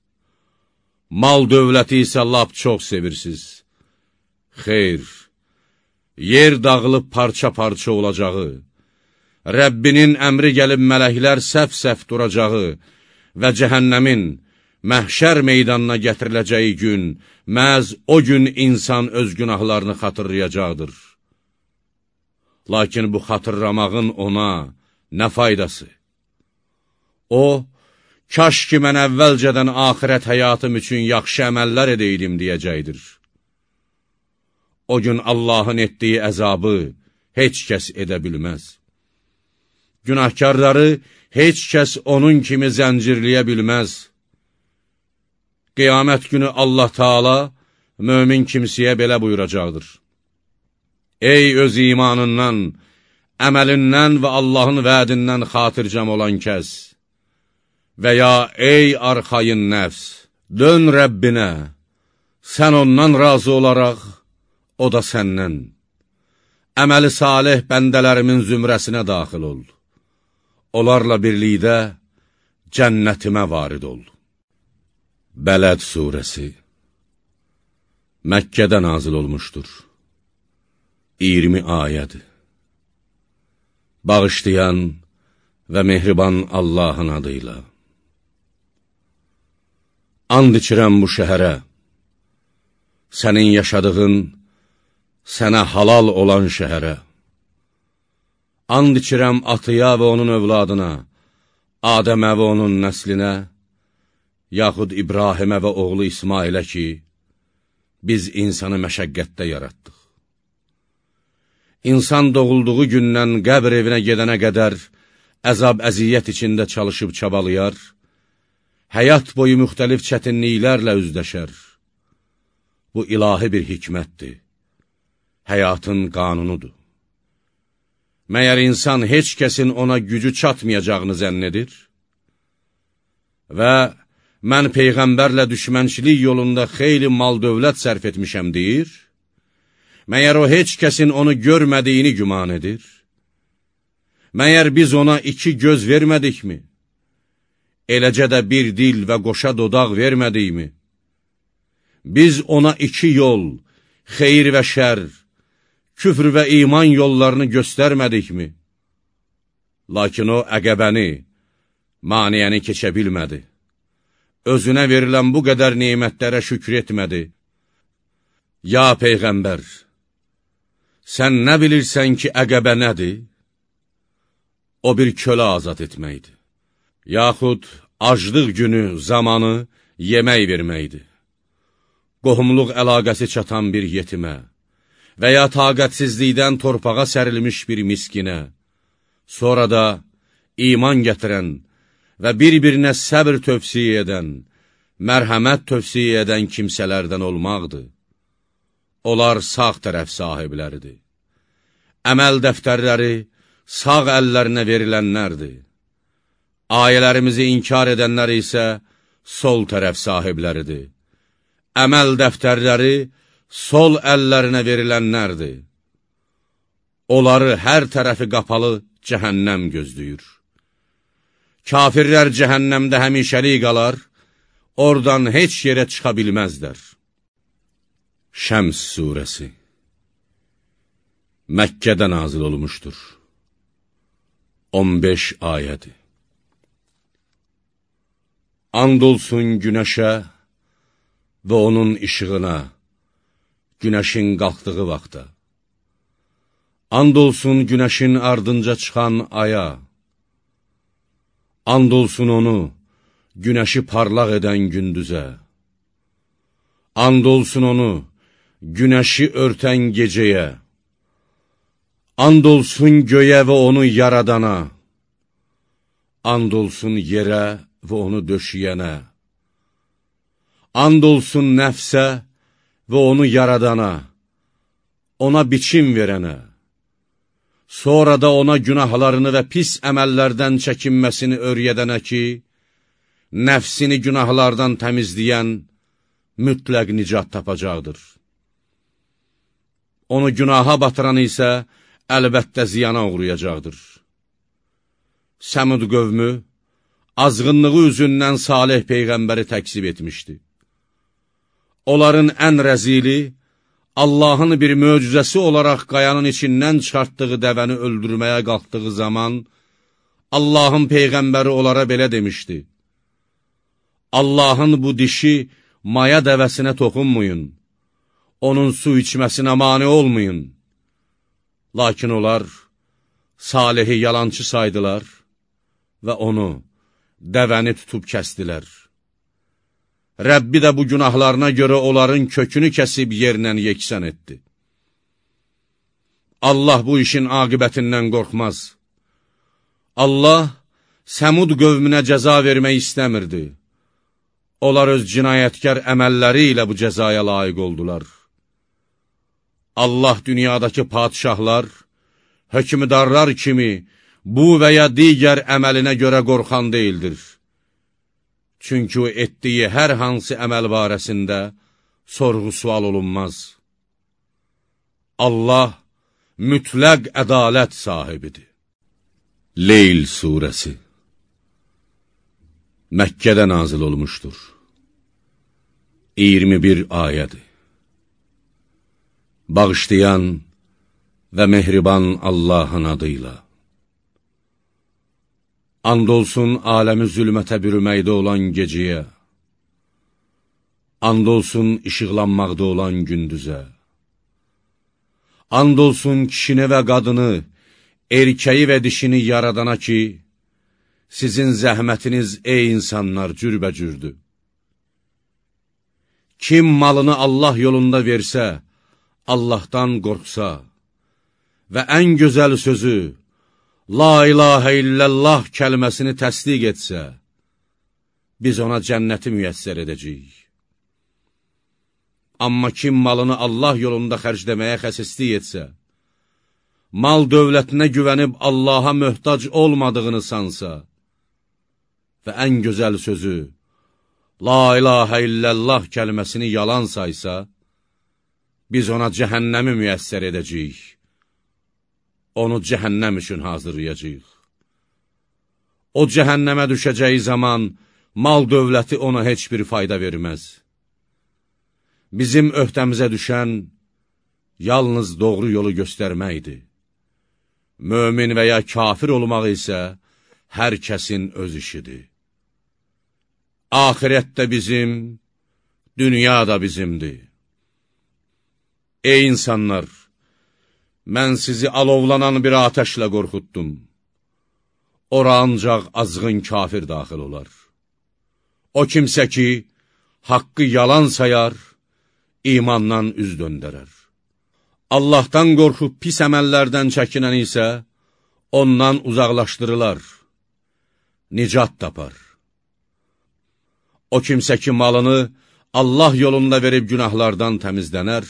Mal dövləti isə lap çox sevirsiniz. Xeyr, yer dağılıb parça-parça olacağı, Rəbbinin əmri gəlib mələklər səf-səf duracağı və cəhənnəmin məhşər meydanına gətiriləcəyi gün, məz o gün insan öz günahlarını xatırlayacaqdır. Lakin bu xatırlamağın ona nə faydası? O, kaş ki mən əvvəlcədən axirət həyatım üçün yaxşı əməllər edəydim deyəcəkdir. O gün Allahın etdiyi əzabı heç kəs edə bilməz. Günahkarları heç kəs onun kimi zəncirləyə bilməz. Qiyamət günü Allah Taala mömin kimsəyə belə buyuracaqdır. Ey öz imanından, əməlindən və Allahın vədindən xatircəm olan kəs və ya ey arxayın nəfs, dön Rəbbinə, sən ondan razı olaraq, o da səndən. Əməli salih bəndələrimin zümrəsinə daxil ol. Onlarla birlikdə cənnətimə varid ol. Bələd Suresi Məkkədə nazil olmuşdur. 20 ayədir. bağışlayan və mehriban Allahın adıyla. And içirəm bu şəhərə, sənin yaşadığın, sənə halal olan şəhərə. And içirəm atıya və onun övladına, Adəmə və onun nəslinə, yaxud İbrahimə və oğlu İsmailə ki, biz insanı məşəqqətdə yaratdıq. İnsan doğulduğu gündən qəbr evinə gedənə qədər əzab əziyyət içində çalışıb çabalayar, həyat boyu müxtəlif çətinliklərlə üzdəşər. Bu ilahi bir hikmətdir, həyatın qanunudur. Məyər insan heç kəsin ona gücü çatmayacağını zənn edir? Və mən Peyğəmbərlə düşmənçilik yolunda xeyli mal dövlət sərf etmişəm deyir, məyər o heç kəsin onu görmədiyini güman edir? Məyər biz ona iki göz vermədikmi? Eləcə də bir dil və qoşa dodaq vermədikmi? Biz ona iki yol, xeyir və şər, küfr və iman yollarını göstərmədikmi? Lakin o əqəbəni, maniyəni keçə bilmədi. Özünə verilən bu qədər neymətlərə şükür etmədi. Ya Peyğəmbər, sən nə bilirsən ki, əqəbə nədir? O bir kölə azad etməkdir. Yaxud aclıq günü, zamanı yemək verməkdir. Qohumluq əlaqəsi çatan bir yetimə və ya taqətsizlikdən torpağa sərilmiş bir miskinə, sonra da iman gətirən və bir-birinə səbr tövsiyə edən, mərhəmət tövsiyə edən kimsələrdən olmaqdır. Onlar sağ tərəf sahibləridir. Əməl dəftərləri sağ əllərinə verilənlərdir. Ayələrimizi inkar edənlər isə sol tərəf sahibləridir. Əməl dəftərləri sol əllərinə verilənlərdir. Onları hər tərəfi qapalı cəhənnəm gözləyir. Kafirlər cəhənnəmdə həmişəlik qalar, oradan heç yerə çıxa bilməzlər. Şəms surəsi Məkkədə nazil olmuşdur. 15 ayədir. And olsun günəşə və onun işığına, günəşin qalxdığı vaxta. And olsun günəşin ardınca çıxan aya. And olsun onu, günəşi parlaq edən gündüzə. And olsun onu, günəşi örtən gecəyə. And olsun göyə və onu yaradana, and olsun yerə və onu döşəyənə, and olsun nəfsə və onu yaradana, ona biçim verənə, sonra da ona günahlarını və pis əməllərdən çəkinməsini öyrədənə ki, nəfsini günahlardan təmizləyən mütləq nicat tapacaqdır. Onu günaha batıran isə, əlbəttə ziyana uğrayacaqdır. Səmud qövmü, azğınlığı üzündən Salih Peyğəmbəri təksib etmişdi. Onların ən rəzili, Allahın bir möcüzəsi olaraq qayanın içindən çıxartdığı dəvəni öldürməyə qalxdığı zaman, Allahın Peyğəmbəri onlara belə demişdi, Allahın bu dişi maya dəvəsinə toxunmayın, onun su içməsinə mani olmayın. Lakin onlar Salihi yalancı saydılar və onu, dəvəni tutub kəstilər. Rəbbi də bu günahlarına görə onların kökünü kəsib yerlə yeksən etdi. Allah bu işin aqibətindən qorxmaz. Allah Səmud qövmünə cəza vermək istəmirdi. Onlar öz cinayətkar əməlləri ilə bu cəzaya layiq oldular. Allah dünyadakı padişahlar, hökmdarlar kimi bu və ya digər əməlinə görə qorxan deyildir. Çünki o etdiyi hər hansı əməl barəsində sorğu-sual olunmaz. Allah mütləq ədalət sahibidir. Leyl surəsi Məkkədə nazil olmuşdur. 21 ayədir bağışlayan və mehriban Allahın adıyla. And olsun aləmi zülmətə bürüməkdə olan geciyə, And olsun işıqlanmaqda olan gündüzə, And olsun kişini və qadını, erkəyi və dişini yaradana ki, sizin zəhmətiniz, ey insanlar, cürbəcürdür. Kim malını Allah yolunda versə, Allahdan qorxsa və ən gözəl sözü, La ilahə illəllah kəlməsini təsdiq etsə, biz ona cənnəti müyəssər edəcəyik. Amma kim malını Allah yolunda xərcləməyə xəsislik etsə, mal dövlətinə güvənib Allaha möhtac olmadığını sansa və ən gözəl sözü, La ilahə illəllah kəlməsini yalan saysa, biz ona cəhənnəmi müyəssər edəcəyik onu cəhənnəm üçün hazırlayacaq. O cəhənnəmə düşəcəyi zaman mal dövləti ona heç bir fayda verməz. Bizim öhdəmizə düşən yalnız doğru yolu göstərməkdir. Mömin və ya kafir olmaq isə hər kəsin öz işidir. Ahirətdə bizim, dünya da bizimdir. Ey insanlar! Mən sizi alovlanan bir atəşlə qorxutdum. Ora ancaq azğın kafir daxil olar. O kimsə ki, haqqı yalan sayar, imandan üz döndərər. Allahdan qorxub pis əməllərdən çəkinən isə, ondan uzaqlaşdırılar, nicat tapar. O kimsə ki, malını Allah yolunda verib günahlardan təmizlənər,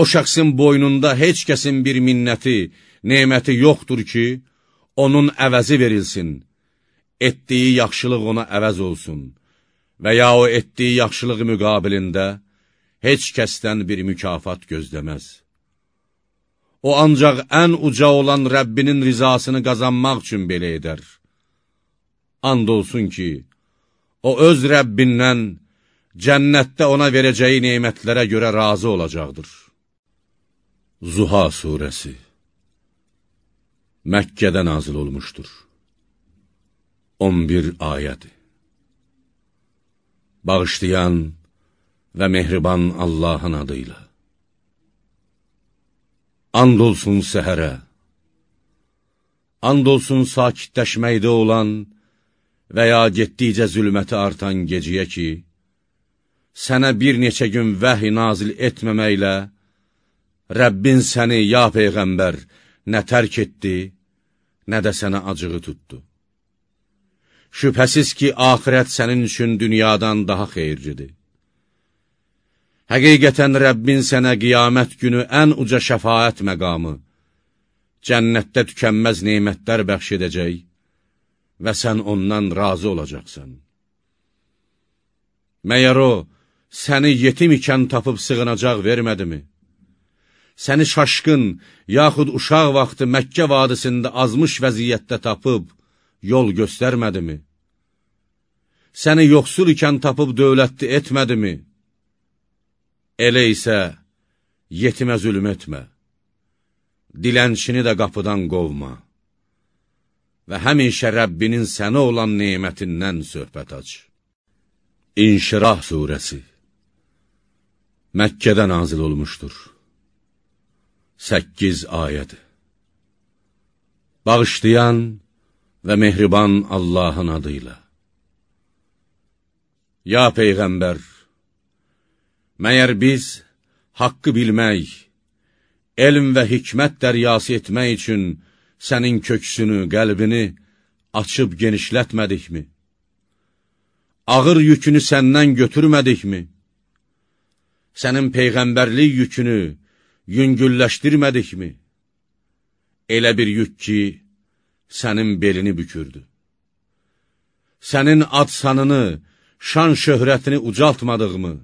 O şəxsin boynunda heç kəsin bir minnəti, neməti yoxdur ki, onun əvəzi verilsin, etdiyi yaxşılıq ona əvəz olsun və ya o etdiyi yaxşılıq müqabilində heç kəsdən bir mükafat gözləməz. O ancaq ən uca olan Rəbbinin rizasını qazanmaq üçün belə edər. And olsun ki, o öz Rəbbindən cənnətdə ona verəcəyi neymətlərə görə razı olacaqdır. Zuha surəsi Məkkədə nazil olmuşdur. 11 ayədir. Bağışlayan və mehriban Allahın adıyla. And olsun səhərə, and olsun sakitləşməkdə olan və ya getdikcə zülməti artan geciyə ki, sənə bir neçə gün vəhi nazil etməməklə, Rəbbin səni, ya Peyğəmbər, nə tərk etdi, nə də sənə acığı tutdu. Şübhəsiz ki, ahirət sənin üçün dünyadan daha xeyircidir. Həqiqətən Rəbbin sənə qiyamət günü ən uca şəfayət məqamı, cənnətdə tükənməz neymətlər bəxş edəcək və sən ondan razı olacaqsan. Məyər o, səni yetim ikən tapıb sığınacaq vermədimi? Səni şaşqın, yaxud uşaq vaxtı Məkkə vadisində azmış vəziyyətdə tapıb, yol göstərmədimi? Səni yoxsul ikən tapıb dövlətli etmədimi? Elə isə yetimə zülm etmə, dilənçini də qapıdan qovma və həmişə Rəbbinin sənə olan neymətindən söhbət aç. İnşirah Suresi Məkkədə nazil olmuşdur. 8 ayədir. Bağışlayan və mehriban Allahın adıyla. Ya Peyğəmbər, məyər biz haqqı bilmək, elm və hikmət dəryası etmək üçün sənin köksünü, qəlbini açıb genişlətmədikmi? Ağır yükünü səndən götürmədikmi? Sənin Peyğəmbərlik yükünü, yüngülləşdirmədikmi? Elə bir yük ki, sənin belini bükürdü. Sənin ad-sanını, şan şöhrətini ucaltmadığımı?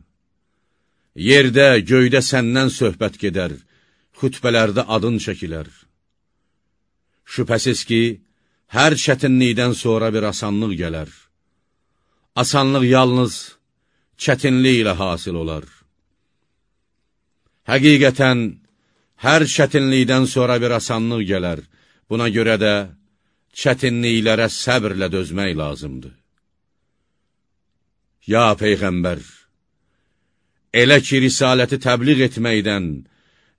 Yerdə, göydə səndən söhbət gedər, xütbələrdə adın çəkilər. Şübhəsiz ki, hər çətinlikdən sonra bir asanlıq gələr. Asanlıq yalnız çətinlik ilə hasil olar. Həqiqətən, hər çətinlikdən sonra bir asanlıq gələr. Buna görə də çətinliklərə səbrlə dözmək lazımdır. Ya Peyğəmbər, elə ki, risaləti təbliğ etməkdən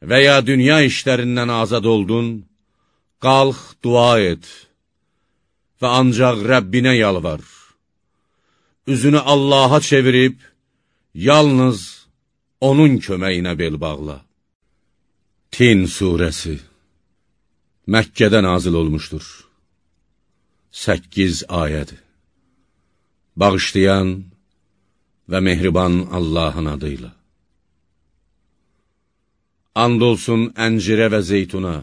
və ya dünya işlərindən azad oldun, qalx, dua et və ancaq Rəbbinə yalvar. Üzünü Allaha çevirib, yalnız onun köməyinə bel bağla. Tin surəsi Məkkədə nazil olmuşdur. 8 ayədir. Bağışlayan və mehriban Allahın adıyla. And olsun əncirə və zeytuna.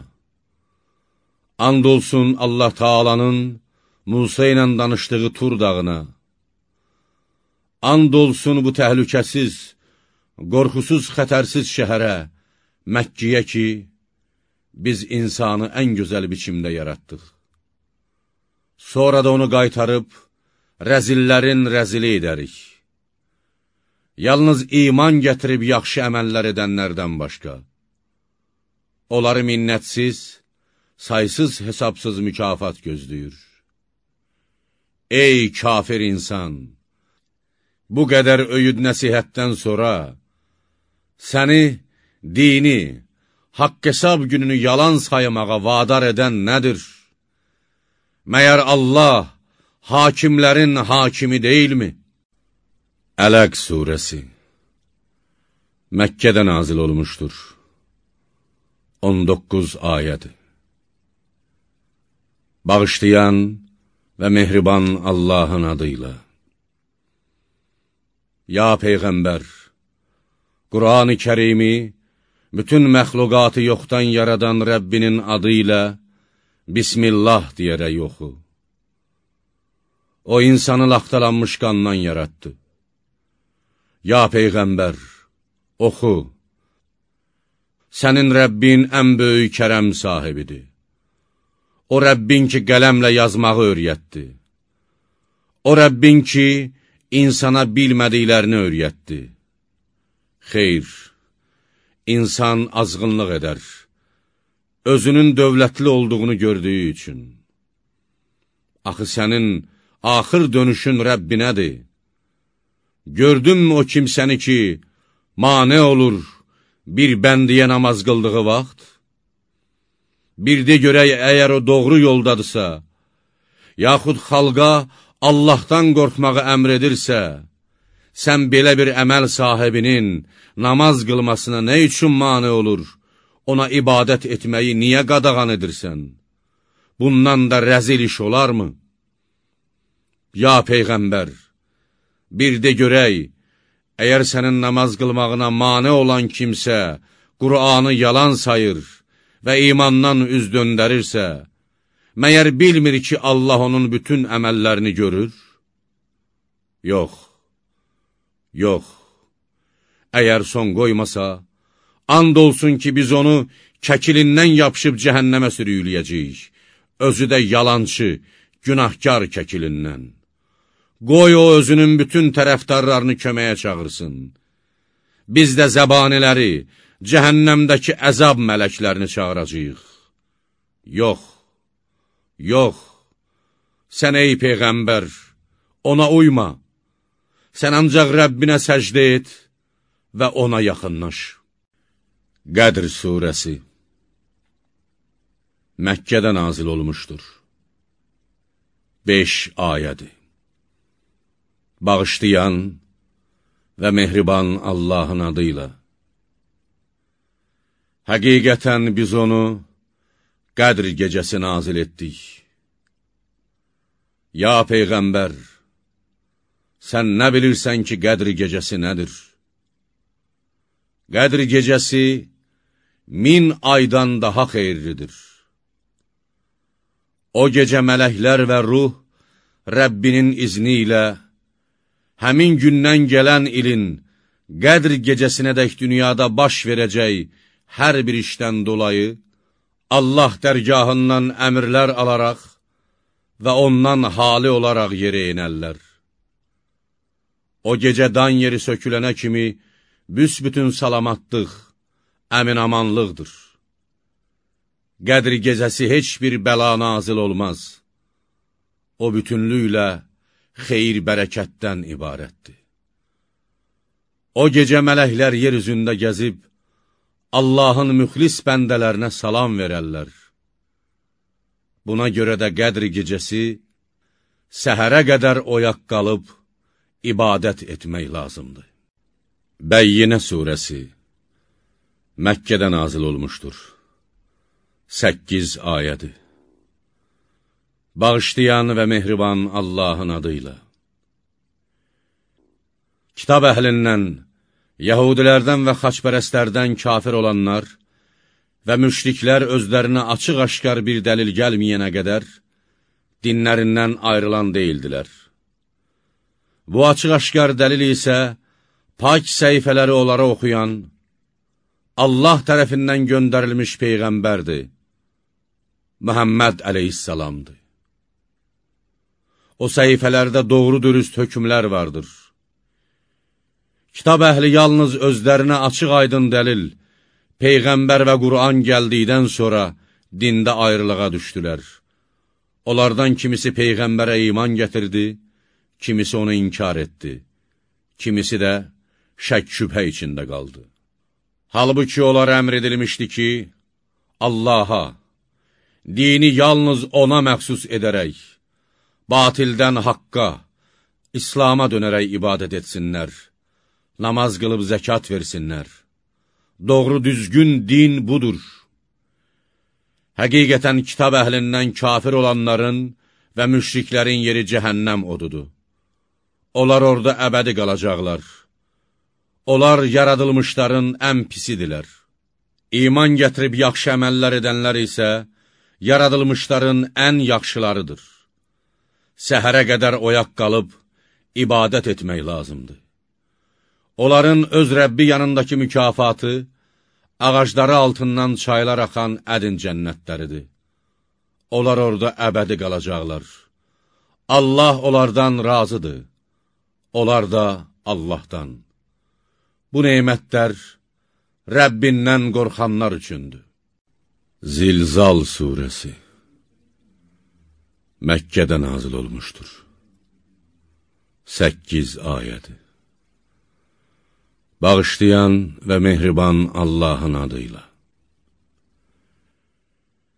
And olsun Allah Taalanın Musa ilə danışdığı Tur dağına. And olsun bu təhlükəsiz, qorxusuz, xətərsiz şəhərə, Məkkiyə ki, biz insanı ən gözəl biçimdə yaratdıq. Sonra da onu qaytarıb, rəzillərin rəzili edərik. Yalnız iman gətirib yaxşı əməllər edənlərdən başqa. Onları minnətsiz, saysız hesabsız mükafat gözləyir. Ey kafir insan! Bu qədər öyüd nəsihətdən sonra səni, dini, haqq hesab gününü yalan saymağa vadar edən nədir? Məyər Allah hakimlərin hakimi deyilmi? Ələq surəsi Məkkədə nazil olmuşdur. 19 ayədir. Bağışlayan və mehriban Allahın adıyla. Ya Peyğəmbər, Qur'an-ı kərimi bütün məxluqatı yoxdan yaradan Rəbbinin adı ilə Bismillah deyərək oxu. O insanı laxtalanmış qandan yarattı. Ya Peyğəmbər, oxu, sənin Rəbbin ən böyük kərəm sahibidir. O Rəbbin ki, qələmlə yazmağı öyrətdi. O Rəbbin ki, insana bilmədiklərini öyrətdi. Xeyr, insan azğınlıq edər, özünün dövlətli olduğunu gördüyü üçün. Axı sənin axır dönüşün Rəbbinədir. Gördünmü o kimsəni ki, mane olur bir bəndiyə namaz qıldığı vaxt? Bir de görək əgər o doğru yoldadırsa, yaxud xalqa Allahdan qorxmağı əmr edirsə, sən belə bir əməl sahibinin namaz qılmasına nə üçün mane olur, ona ibadət etməyi niyə qadağan edirsən? Bundan da rəzil iş olarmı? Ya Peyğəmbər, bir de görək, əgər sənin namaz qılmağına mane olan kimsə Qur'anı yalan sayır və imandan üz döndərirsə, məyər bilmir ki, Allah onun bütün əməllərini görür? Yox, yox. Əgər son qoymasa, and olsun ki, biz onu kəkilindən yapışıb cəhənnəmə sürüyüləyəcəyik, özü də yalançı, günahkar kəkilindən. Qoy o özünün bütün tərəfdarlarını köməyə çağırsın. Biz də zəbaniləri, cəhənnəmdəki əzab mələklərini çağıracaq. Yox, yox, sən ey Peyğəmbər, ona uyma. Sən ancaq Rəbbinə səcdə et və ona yaxınlaş. Qədr Suresi Məkkədə nazil olmuşdur. 5 ayədir. Bağışlayan və mehriban Allahın adıyla. Həqiqətən biz onu Qədr gecəsi nazil etdik. Ya Peyğəmbər, sən nə bilirsən ki, Qədr gecəsi nədir? Qədr gecəsi min aydan daha xeyirlidir. O gecə mələklər və ruh Rəbbinin izni ilə həmin gündən gələn ilin Qədr gecəsinədək dünyada baş verəcək hər bir işdən dolayı Allah dərgahından əmrlər alaraq və ondan hali olaraq yerə inərlər. O gecə dan yeri sökülənə kimi büsbütün salamatlıq, əmin-amanlıqdır. Qədr gecəsi heç bir bəla nazil olmaz. o bütünlüklə xeyir bərəkətdən ibarətdir. O gecə mələklər yer üzündə gəzib, Allahın müxlis bəndələrinə salam verərlər. Buna görə də qədr gecəsi səhərə qədər oyaq qalıb ibadət etmək lazımdır. Bəyyinə surəsi Məkkədə nazil olmuşdur. 8 ayədir. Bağışlayan və mehriban Allahın adıyla. Kitab əhlindən, Yəhudilərdən və xaçpərəstlərdən kafir olanlar və müşriklər özlərinə açıq-aşkar bir dəlil gəlməyənə qədər dinlərindən ayrılan deyildilər. Bu açıq-aşkar dəlil isə pak səhifələri onlara oxuyan, Allah tərəfindən göndərilmiş Peyğəmbərdir, Məhəmməd əleyhissalamdır. O səhifələrdə doğru-dürüst hökmlər vardır. Kitab əhli yalnız özlərinə açıq-aydın dəlil, Peyğəmbər və Qur'an gəldikdən sonra dində ayrılığa düşdülər. Onlardan kimisi Peyğəmbərə iman gətirdi, kimisi onu inkar etdi, kimisi də şək-şübhə içində qaldı. Halbuki onlara əmr edilmişdi ki, Allaha, dini yalnız ona məxsus edərək, batildən haqqa, İslama dönərək ibadət etsinlər, namaz qılıb zəkat versinlər. Doğru düzgün din budur. Həqiqətən kitab əhlindən kafir olanların və müşriklərin yeri cəhənnəm odudur. Onlar orada əbədi qalacaqlar. Onlar yaradılmışların ən pisidirlər. İman gətirib yaxşı əməllər edənlər isə yaradılmışların ən yaxşılarıdır. Səhərə qədər oyaq qalıb, ibadət etmək lazımdır. Onların öz Rəbbi yanındakı mükafatı, ağacları altından çaylar axan ədin cənnətləridir. Onlar orada əbədi qalacaqlar. Allah onlardan razıdır. Onlar da Allahdan. Bu neymətlər Rəbbindən qorxanlar üçündür. Zilzal Suresi Məkkədə nazil olmuşdur. 8 ayədir. Bağışlayan və mehriban Allahın adıyla.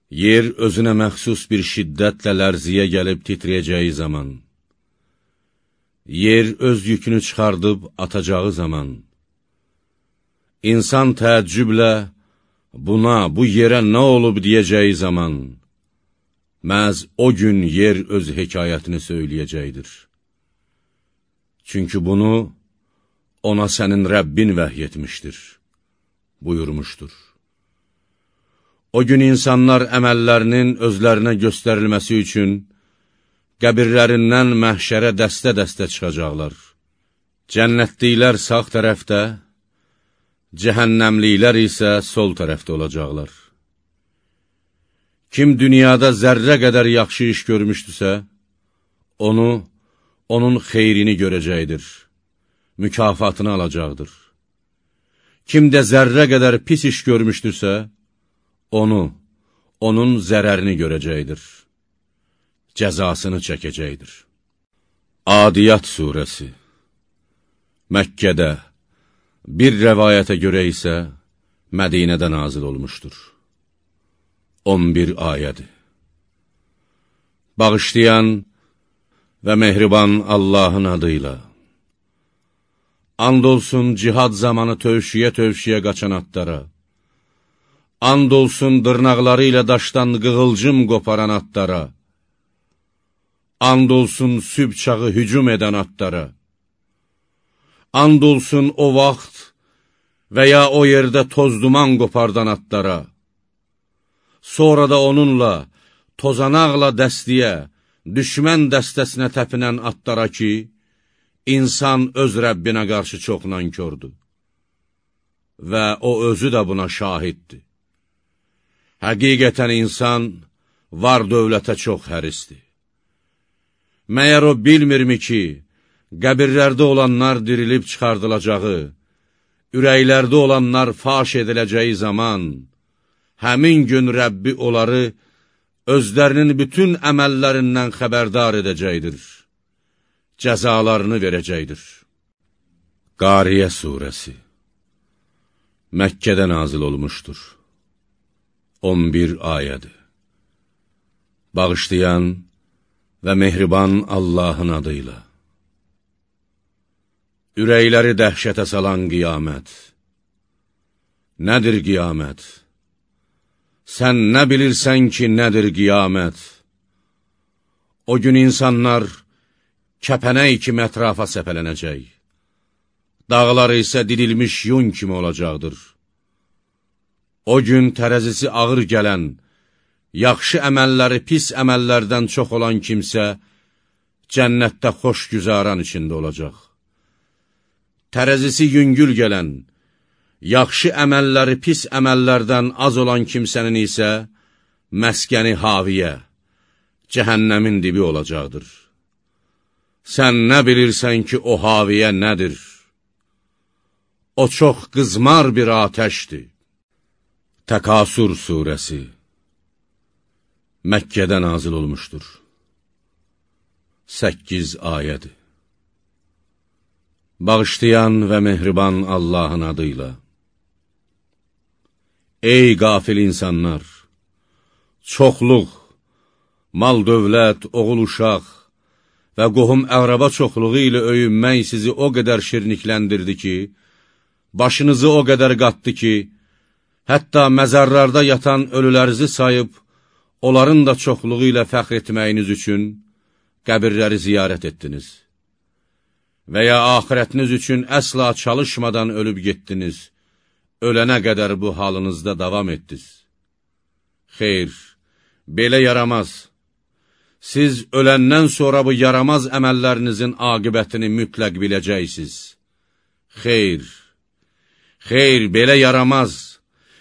Yer özünə məxsus bir şiddətlə lərziyə gəlib titriyəcəyi zaman, yer öz yükünü çıxardıb atacağı zaman, insan təəccüblə buna, bu yerə nə olub deyəcəyi zaman, məhz o gün yer öz hekayətini söyləyəcəkdir. Çünki bunu, ona sənin Rəbbin vəhy etmişdir, buyurmuşdur. O gün insanlar əməllərinin özlərinə göstərilməsi üçün qəbirlərindən məhşərə dəstə-dəstə çıxacaqlar. Cənnətliklər sağ tərəfdə, cəhənnəmliklər isə sol tərəfdə olacaqlar. Kim dünyada zərrə qədər yaxşı iş görmüşdüsə, onu, onun xeyrini görəcəkdir mükafatını alacaqdır. Kim də zərrə qədər pis iş görmüşdürsə, onu, onun zərərini görəcəkdir. Cəzasını çəkəcəkdir. Adiyat Suresi Məkkədə, bir rəvayətə görə isə Mədinədə nazil olmuşdur. 11 ayədir. Bağışlayan və mehriban Allahın adıyla. And olsun cihad zamanı tövşüyə-tövşüyə qaçan atlara. And olsun dırnaqları ilə daşdan qığılcım qoparan atlara. And olsun süb çağı hücum edən atlara. And olsun o vaxt və ya o yerdə toz duman qopardan atlara. Sonra da onunla, tozanaqla dəstiyə, düşmən dəstəsinə təpinən atlara ki, insan öz Rəbbinə qarşı çox nankördür və o özü də buna şahiddir. Həqiqətən insan var dövlətə çox hərisdir. Məyər o bilmirmi ki, qəbirlərdə olanlar dirilib çıxardılacağı, ürəklərdə olanlar faş ediləcəyi zaman, həmin gün Rəbbi onları özlərinin bütün əməllərindən xəbərdar edəcəkdir, cəzalarını verəcəkdir. Qariyə Suresi Məkkədə nazil olmuşdur. 11 ayədir. Bağışlayan və mehriban Allahın adıyla. Ürəkləri dəhşətə salan qiyamət. Nədir qiyamət? Sən nə bilirsən ki, nədir qiyamət? O gün insanlar kəpənək kimi ətrafa səpələnəcək. Dağlar isə didilmiş yun kimi olacaqdır. O gün tərəzisi ağır gələn, yaxşı əməlləri pis əməllərdən çox olan kimsə, cənnətdə xoş güzaran içində olacaq. Tərəzisi yüngül gələn, yaxşı əməlləri pis əməllərdən az olan kimsənin isə, məskəni haviyə, cəhənnəmin dibi olacaqdır. Sən nə bilirsən ki, o haviyə nədir? O çox qızmar bir atəşdir. Təkasur surəsi Məkkədə nazil olmuşdur. 8 ayədir. Bağışlayan və mehriban Allahın adıyla. Ey qafil insanlar! Çoxluq, mal dövlət, oğul uşaq və qohum əqraba çoxluğu ilə öyünmək sizi o qədər şirnikləndirdi ki, başınızı o qədər qatdı ki, hətta məzərlərdə yatan ölülərinizi sayıb, onların da çoxluğu ilə fəxr etməyiniz üçün qəbirləri ziyarət etdiniz. Və ya ahirətiniz üçün əsla çalışmadan ölüb getdiniz, ölənə qədər bu halınızda davam etdiniz. Xeyr, belə yaramaz. Siz öləndən sonra bu yaramaz əməllərinizin aqibətini mütləq biləcəksiniz. Xeyr, Xeyr, belə yaramaz.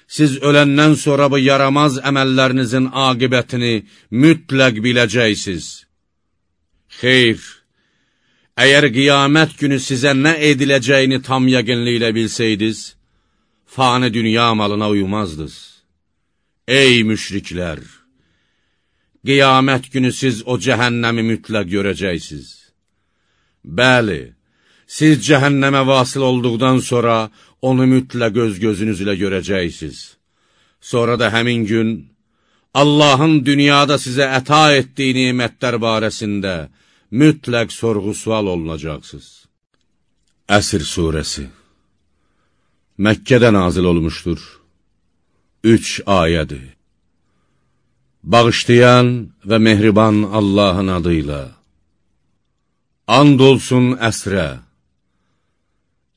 Siz öləndən sonra bu yaramaz əməllərinizin aqibətini mütləq biləcəksiniz. Xeyr, əgər qiyamət günü sizə nə ediləcəyini tam yəqinliklə bilsəydiniz, fani dünya malına uyumazdınız. Ey müşriklər! Qiyamət günü siz o cəhənnəmi mütləq görəcəksiniz. Bəli, siz cəhənnəmə vasıl olduqdan sonra onu mütləq öz gözünüzlə görəcəksiniz. Sonra da həmin gün Allahın dünyada sizə əta etdiyi nimətlər barəsində mütləq sorğu-sual olunacaqsınız. Əsr Suresi Məkkədə nazil olmuşdur. Üç ayədir. Bağışlayan və mehriban Allahın adıyla. And olsun əsrə.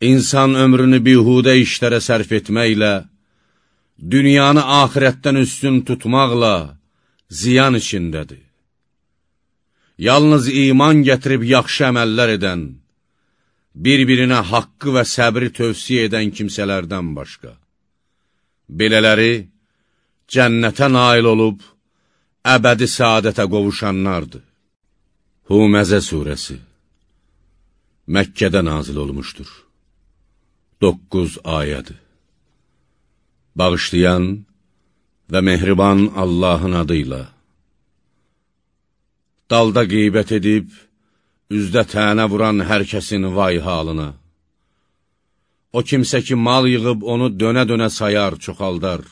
İnsan ömrünü bihudə işlərə sərf etməklə, dünyanı ahirətdən üstün tutmaqla ziyan içindədir. Yalnız iman gətirib yaxşı əməllər edən, bir-birinə haqqı və səbri tövsiyə edən kimsələrdən başqa. Belələri, cənnətə nail olub, əbədi saadətə qovuşanlardır. Huməzə surəsi Məkkədə nazil olmuşdur. 9 ayədir. Bağışlayan və mehriban Allahın adıyla. Dalda qeybət edib, üzdə tənə vuran hər kəsin vay halına. O kimsə ki, mal yığıb onu dönə-dönə sayar, çoxaldar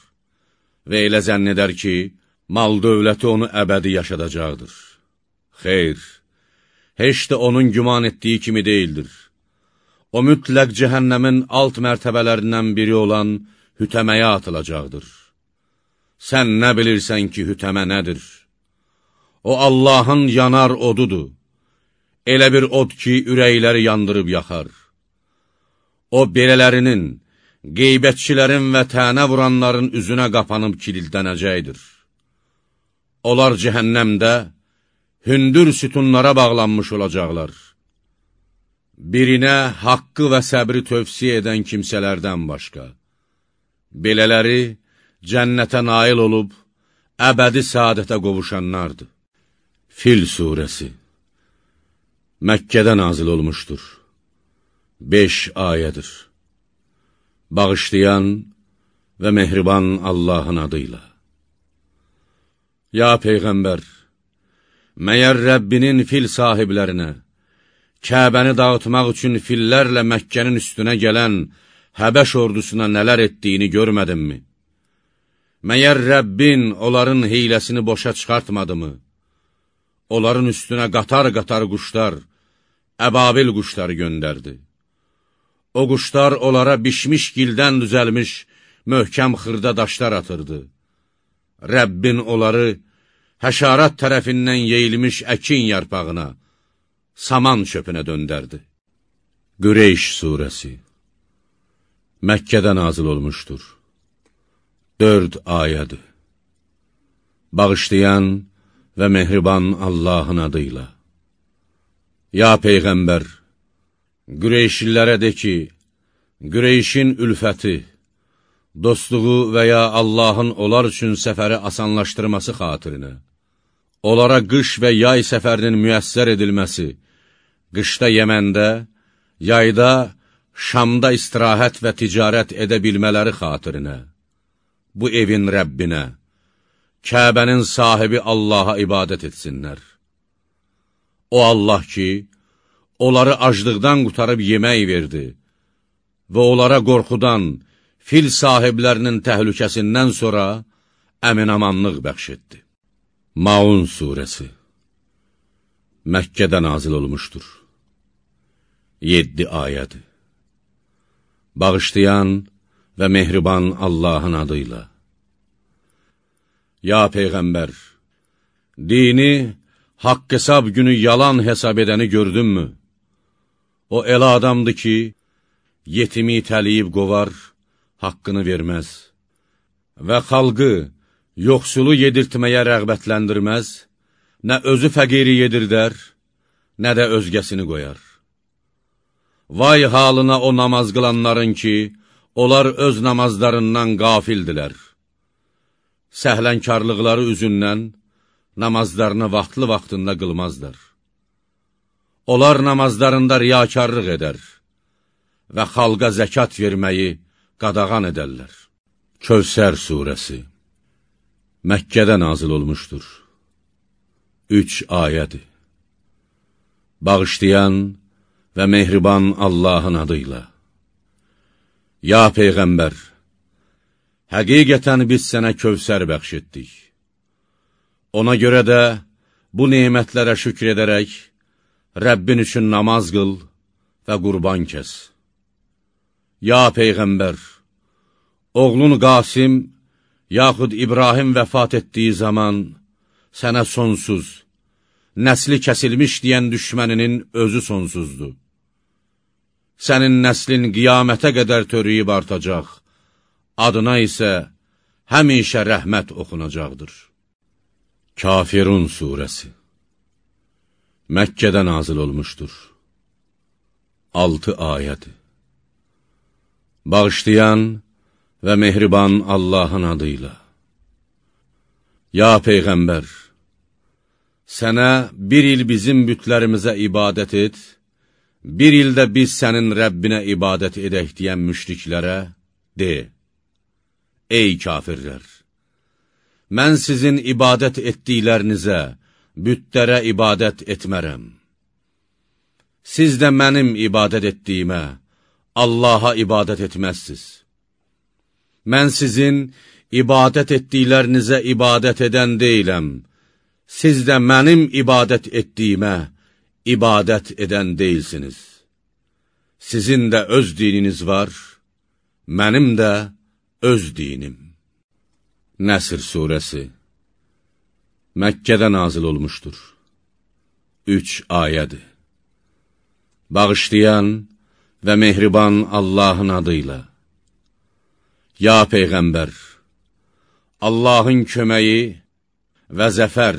və elə zənn edər ki, mal dövləti onu əbədi yaşadacaqdır. Xeyr, heç də onun güman etdiyi kimi deyildir o mütləq cəhənnəmin alt mərtəbələrindən biri olan hütəməyə atılacaqdır. Sən nə bilirsən ki, hütəmə nədir? O, Allahın yanar odudur. Elə bir od ki, ürəkləri yandırıb yaxar. O, belələrinin, qeybətçilərin və tənə vuranların üzünə qapanıb kilildənəcəkdir. Onlar cəhənnəmdə hündür sütunlara bağlanmış olacaqlar birinə haqqı və səbri tövsiyə edən kimsələrdən başqa. Belələri cənnətə nail olub, əbədi saadətə qovuşanlardır. Fil surəsi Məkkədə nazil olmuşdur. 5 ayədir. Bağışlayan və mehriban Allahın adıyla. Ya Peyğəmbər, məyər Rəbbinin fil sahiblərinə, Kəbəni dağıtmaq üçün fillərlə Məkkənin üstünə gələn Həbəş ordusuna nələr etdiyini görmədinmi? Məyər Rəbbin onların heyləsini boşa çıxartmadı mı? Onların üstünə qatar-qatar quşlar, əbabil quşları göndərdi. O quşlar onlara bişmiş gildən düzəlmiş möhkəm xırda daşlar atırdı. Rəbbin onları həşarat tərəfindən yeyilmiş əkin yarpağına, saman çöpünə döndərdi. Qüreyş Suresi Məkkədə nazil olmuşdur. Dörd ayədir. Bağışlayan və mehriban Allahın adıyla. Ya Peyğəmbər, Qüreyşillərə de ki, Qüreyşin ülfəti, dostluğu və ya Allahın onlar üçün səfəri asanlaşdırması xatirinə, onlara qış və yay səfərinin müəssər edilməsi, qışda Yəməndə, yayda Şamda istirahət və ticarət edə bilmələri xatirinə, bu evin Rəbbinə, Kəbənin sahibi Allaha ibadət etsinlər. O Allah ki, onları aclıqdan qutarıb yemək verdi və onlara qorxudan, fil sahiblərinin təhlükəsindən sonra əminamanlıq bəxş etdi. Maun Suresi Məkkədə nazil olmuşdur. 7 ayədir. Bağışlayan və mehriban Allahın adıyla. Ya Peyğəmbər, dini haqq hesab günü yalan hesab edəni gördünmü? O elə adamdır ki, yetimi itəliyib qovar, haqqını verməz və xalqı, yoxsulu yedirtməyə rəğbətləndirməz, nə özü fəqiri yedirdər, nə də özgəsini qoyar. Vay halına o namaz qılanların ki, onlar öz namazlarından qafildilər. Səhlənkarlıqları üzündən namazlarını vaxtlı-vaxtında qılmazlar. Onlar namazlarında riyakarlıq edər və xalqa zəkat verməyi qadağan edərlər. Kövsər Suresi Məkkədə nazil olmuşdur. Üç ayədir. Bağışlayan və mehriban Allahın adıyla. Ya Peyğəmbər, həqiqətən biz sənə kövsər bəxş etdik. Ona görə də bu neymətlərə şükr edərək, Rəbbin üçün namaz qıl və qurban kəs. Ya Peyğəmbər, oğlun Qasim, yaxud İbrahim vəfat etdiyi zaman sənə sonsuz, nəsli kəsilmiş deyən düşməninin özü sonsuzdur. Sənin nəslin qiyamətə qədər törüyüb artacaq, adına isə həmişə rəhmət oxunacaqdır. Kafirun Suresi Məkkədə nazil olmuşdur. 6 ayədir. Bağışlayan və mehriban Allahın adıyla. Ya Peyğəmbər, sənə bir il bizim bütlərimizə ibadət et, bir ildə biz sənin Rəbbinə ibadət edək deyən müşriklərə, de, ey kafirlər, mən sizin ibadət etdiklərinizə, bütlərə ibadət etmərəm. Siz də mənim ibadət etdiyimə, Allaha ibadət etməzsiz. Mən sizin ibadət etdiklərinizə ibadət edən deyiləm, siz də mənim ibadət etdiyimə ibadət edən deyilsiniz. Sizin də öz dininiz var, mənim də öz dinim. Nəsr Suresi Məkkədə nazil olmuşdur. Üç ayədir. Bağışlayan və mehriban Allahın adıyla. Ya Peyğəmbər, Allahın köməyi və zəfər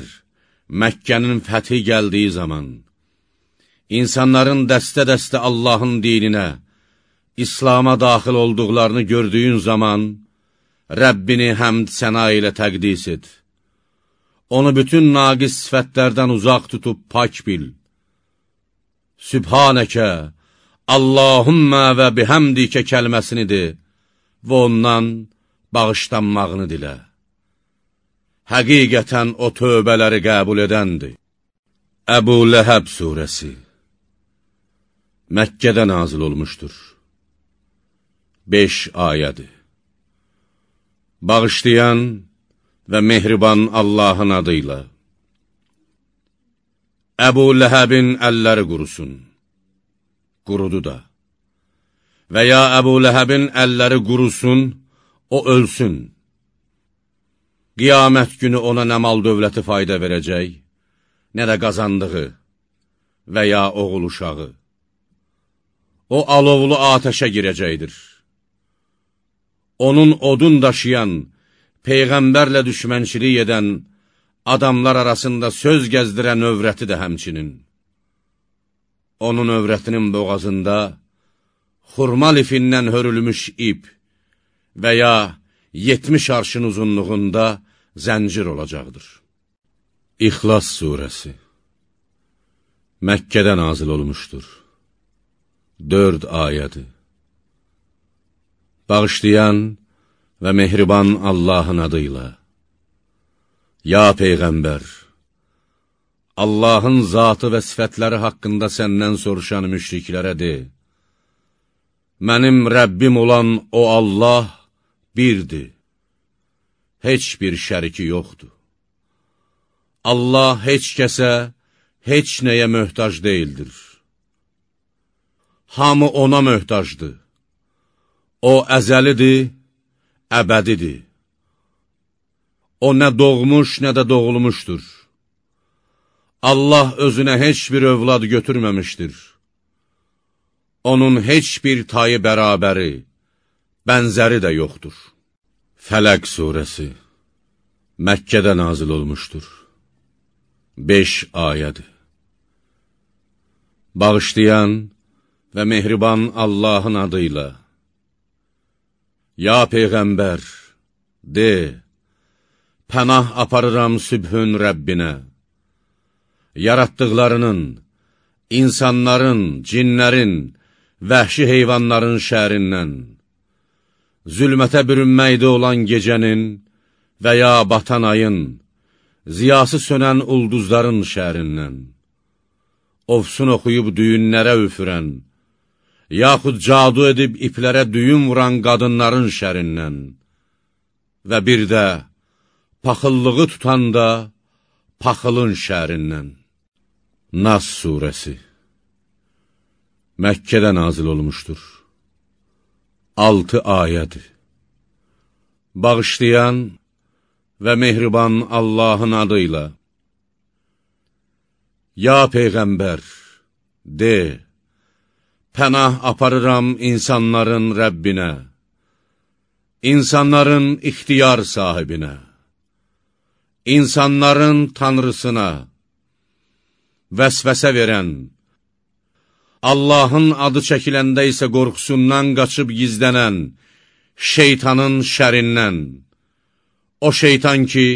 Məkkənin fəthi gəldiyi zaman, insanların dəstə-dəstə Allahın dininə, İslama daxil olduqlarını gördüyün zaman, Rəbbini həmd səna ilə təqdis et. Onu bütün naqis sifətlərdən uzaq tutub pak bil. Sübhanəkə, Allahümmə və bihəmdikə kəlməsinidir və ondan bağışlanmağını dilə. həqiqətən o tövbələri qəbul edəndir. Əbu Ləhəb surəsi Məkkədə nazil olmuşdur. 5 ayədir. Bağışlayan və mehriban Allahın adıyla. Əbu Ləhəbin əlləri qurusun. Qurudu da. Və ya Əbu Ləhəbin əlləri qurusun, o ölsün. Qiyamət günü ona nə mal dövləti fayda verəcək, nə də qazandığı və ya oğul uşağı. O alovlu atəşə girəcəkdir. Onun odun daşıyan, Peyğəmbərlə düşmənçilik edən, adamlar arasında söz gəzdirən övrəti də həmçinin. Onun övrətinin boğazında xurma lifindən hörülmüş ip və ya 70 arşın uzunluğunda zəncir olacaqdır. İxlas Suresi Məkkədə nazil olmuşdur. 4 ayədir. Bağışlayan və mehriban Allahın adıyla. Ya Peyğəmbər, Allahın zatı və sifətləri haqqında səndən soruşan müşriklərə de, Mənim Rəbbim olan o Allah birdir, heç bir şəriki yoxdur. Allah heç kəsə, heç nəyə möhtac deyildir. Hamı ona möhtacdır. O əzəlidir, əbədidir. O nə doğmuş, nə də doğulmuşdur. Allah özünə heç bir övlad götürməmişdir. Onun heç bir tayı bərabəri, bənzəri də yoxdur. Fələq surəsi Məkkədə nazil olmuşdur. 5 ayədir. Bağışlayan və mehriban Allahın adıyla. Ya Peyğəmbər, de, pənah aparıram sübhün Rəbbinə, yaratdıqlarının, insanların, cinlərin, vəhşi heyvanların şərindən, zülmətə bürünməkdə olan gecənin və ya batan ayın, ziyası sönən ulduzların şərindən, ofsun oxuyub düyünlərə üfürən, yaxud cadu edib iplərə düyün vuran qadınların şərindən və bir də paxıllığı tutanda paxılın şərindən. Nas surəsi Məkkədə nazil olmuşdur. 6 ayədir. Bağışlayan və mehriban Allahın adıyla Ya Peyğəmbər, de, pənah aparıram insanların Rəbbinə, insanların ixtiyar sahibinə, insanların tanrısına, vəsvəsə verən, Allahın adı çəkiləndə isə qorxusundan qaçıb gizlənən, şeytanın şərindən, o şeytan ki,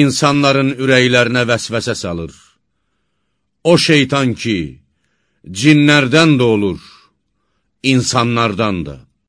insanların ürəklərinə vəsvəsə salır, o şeytan ki, cinlərdən də olur, insanlardan da.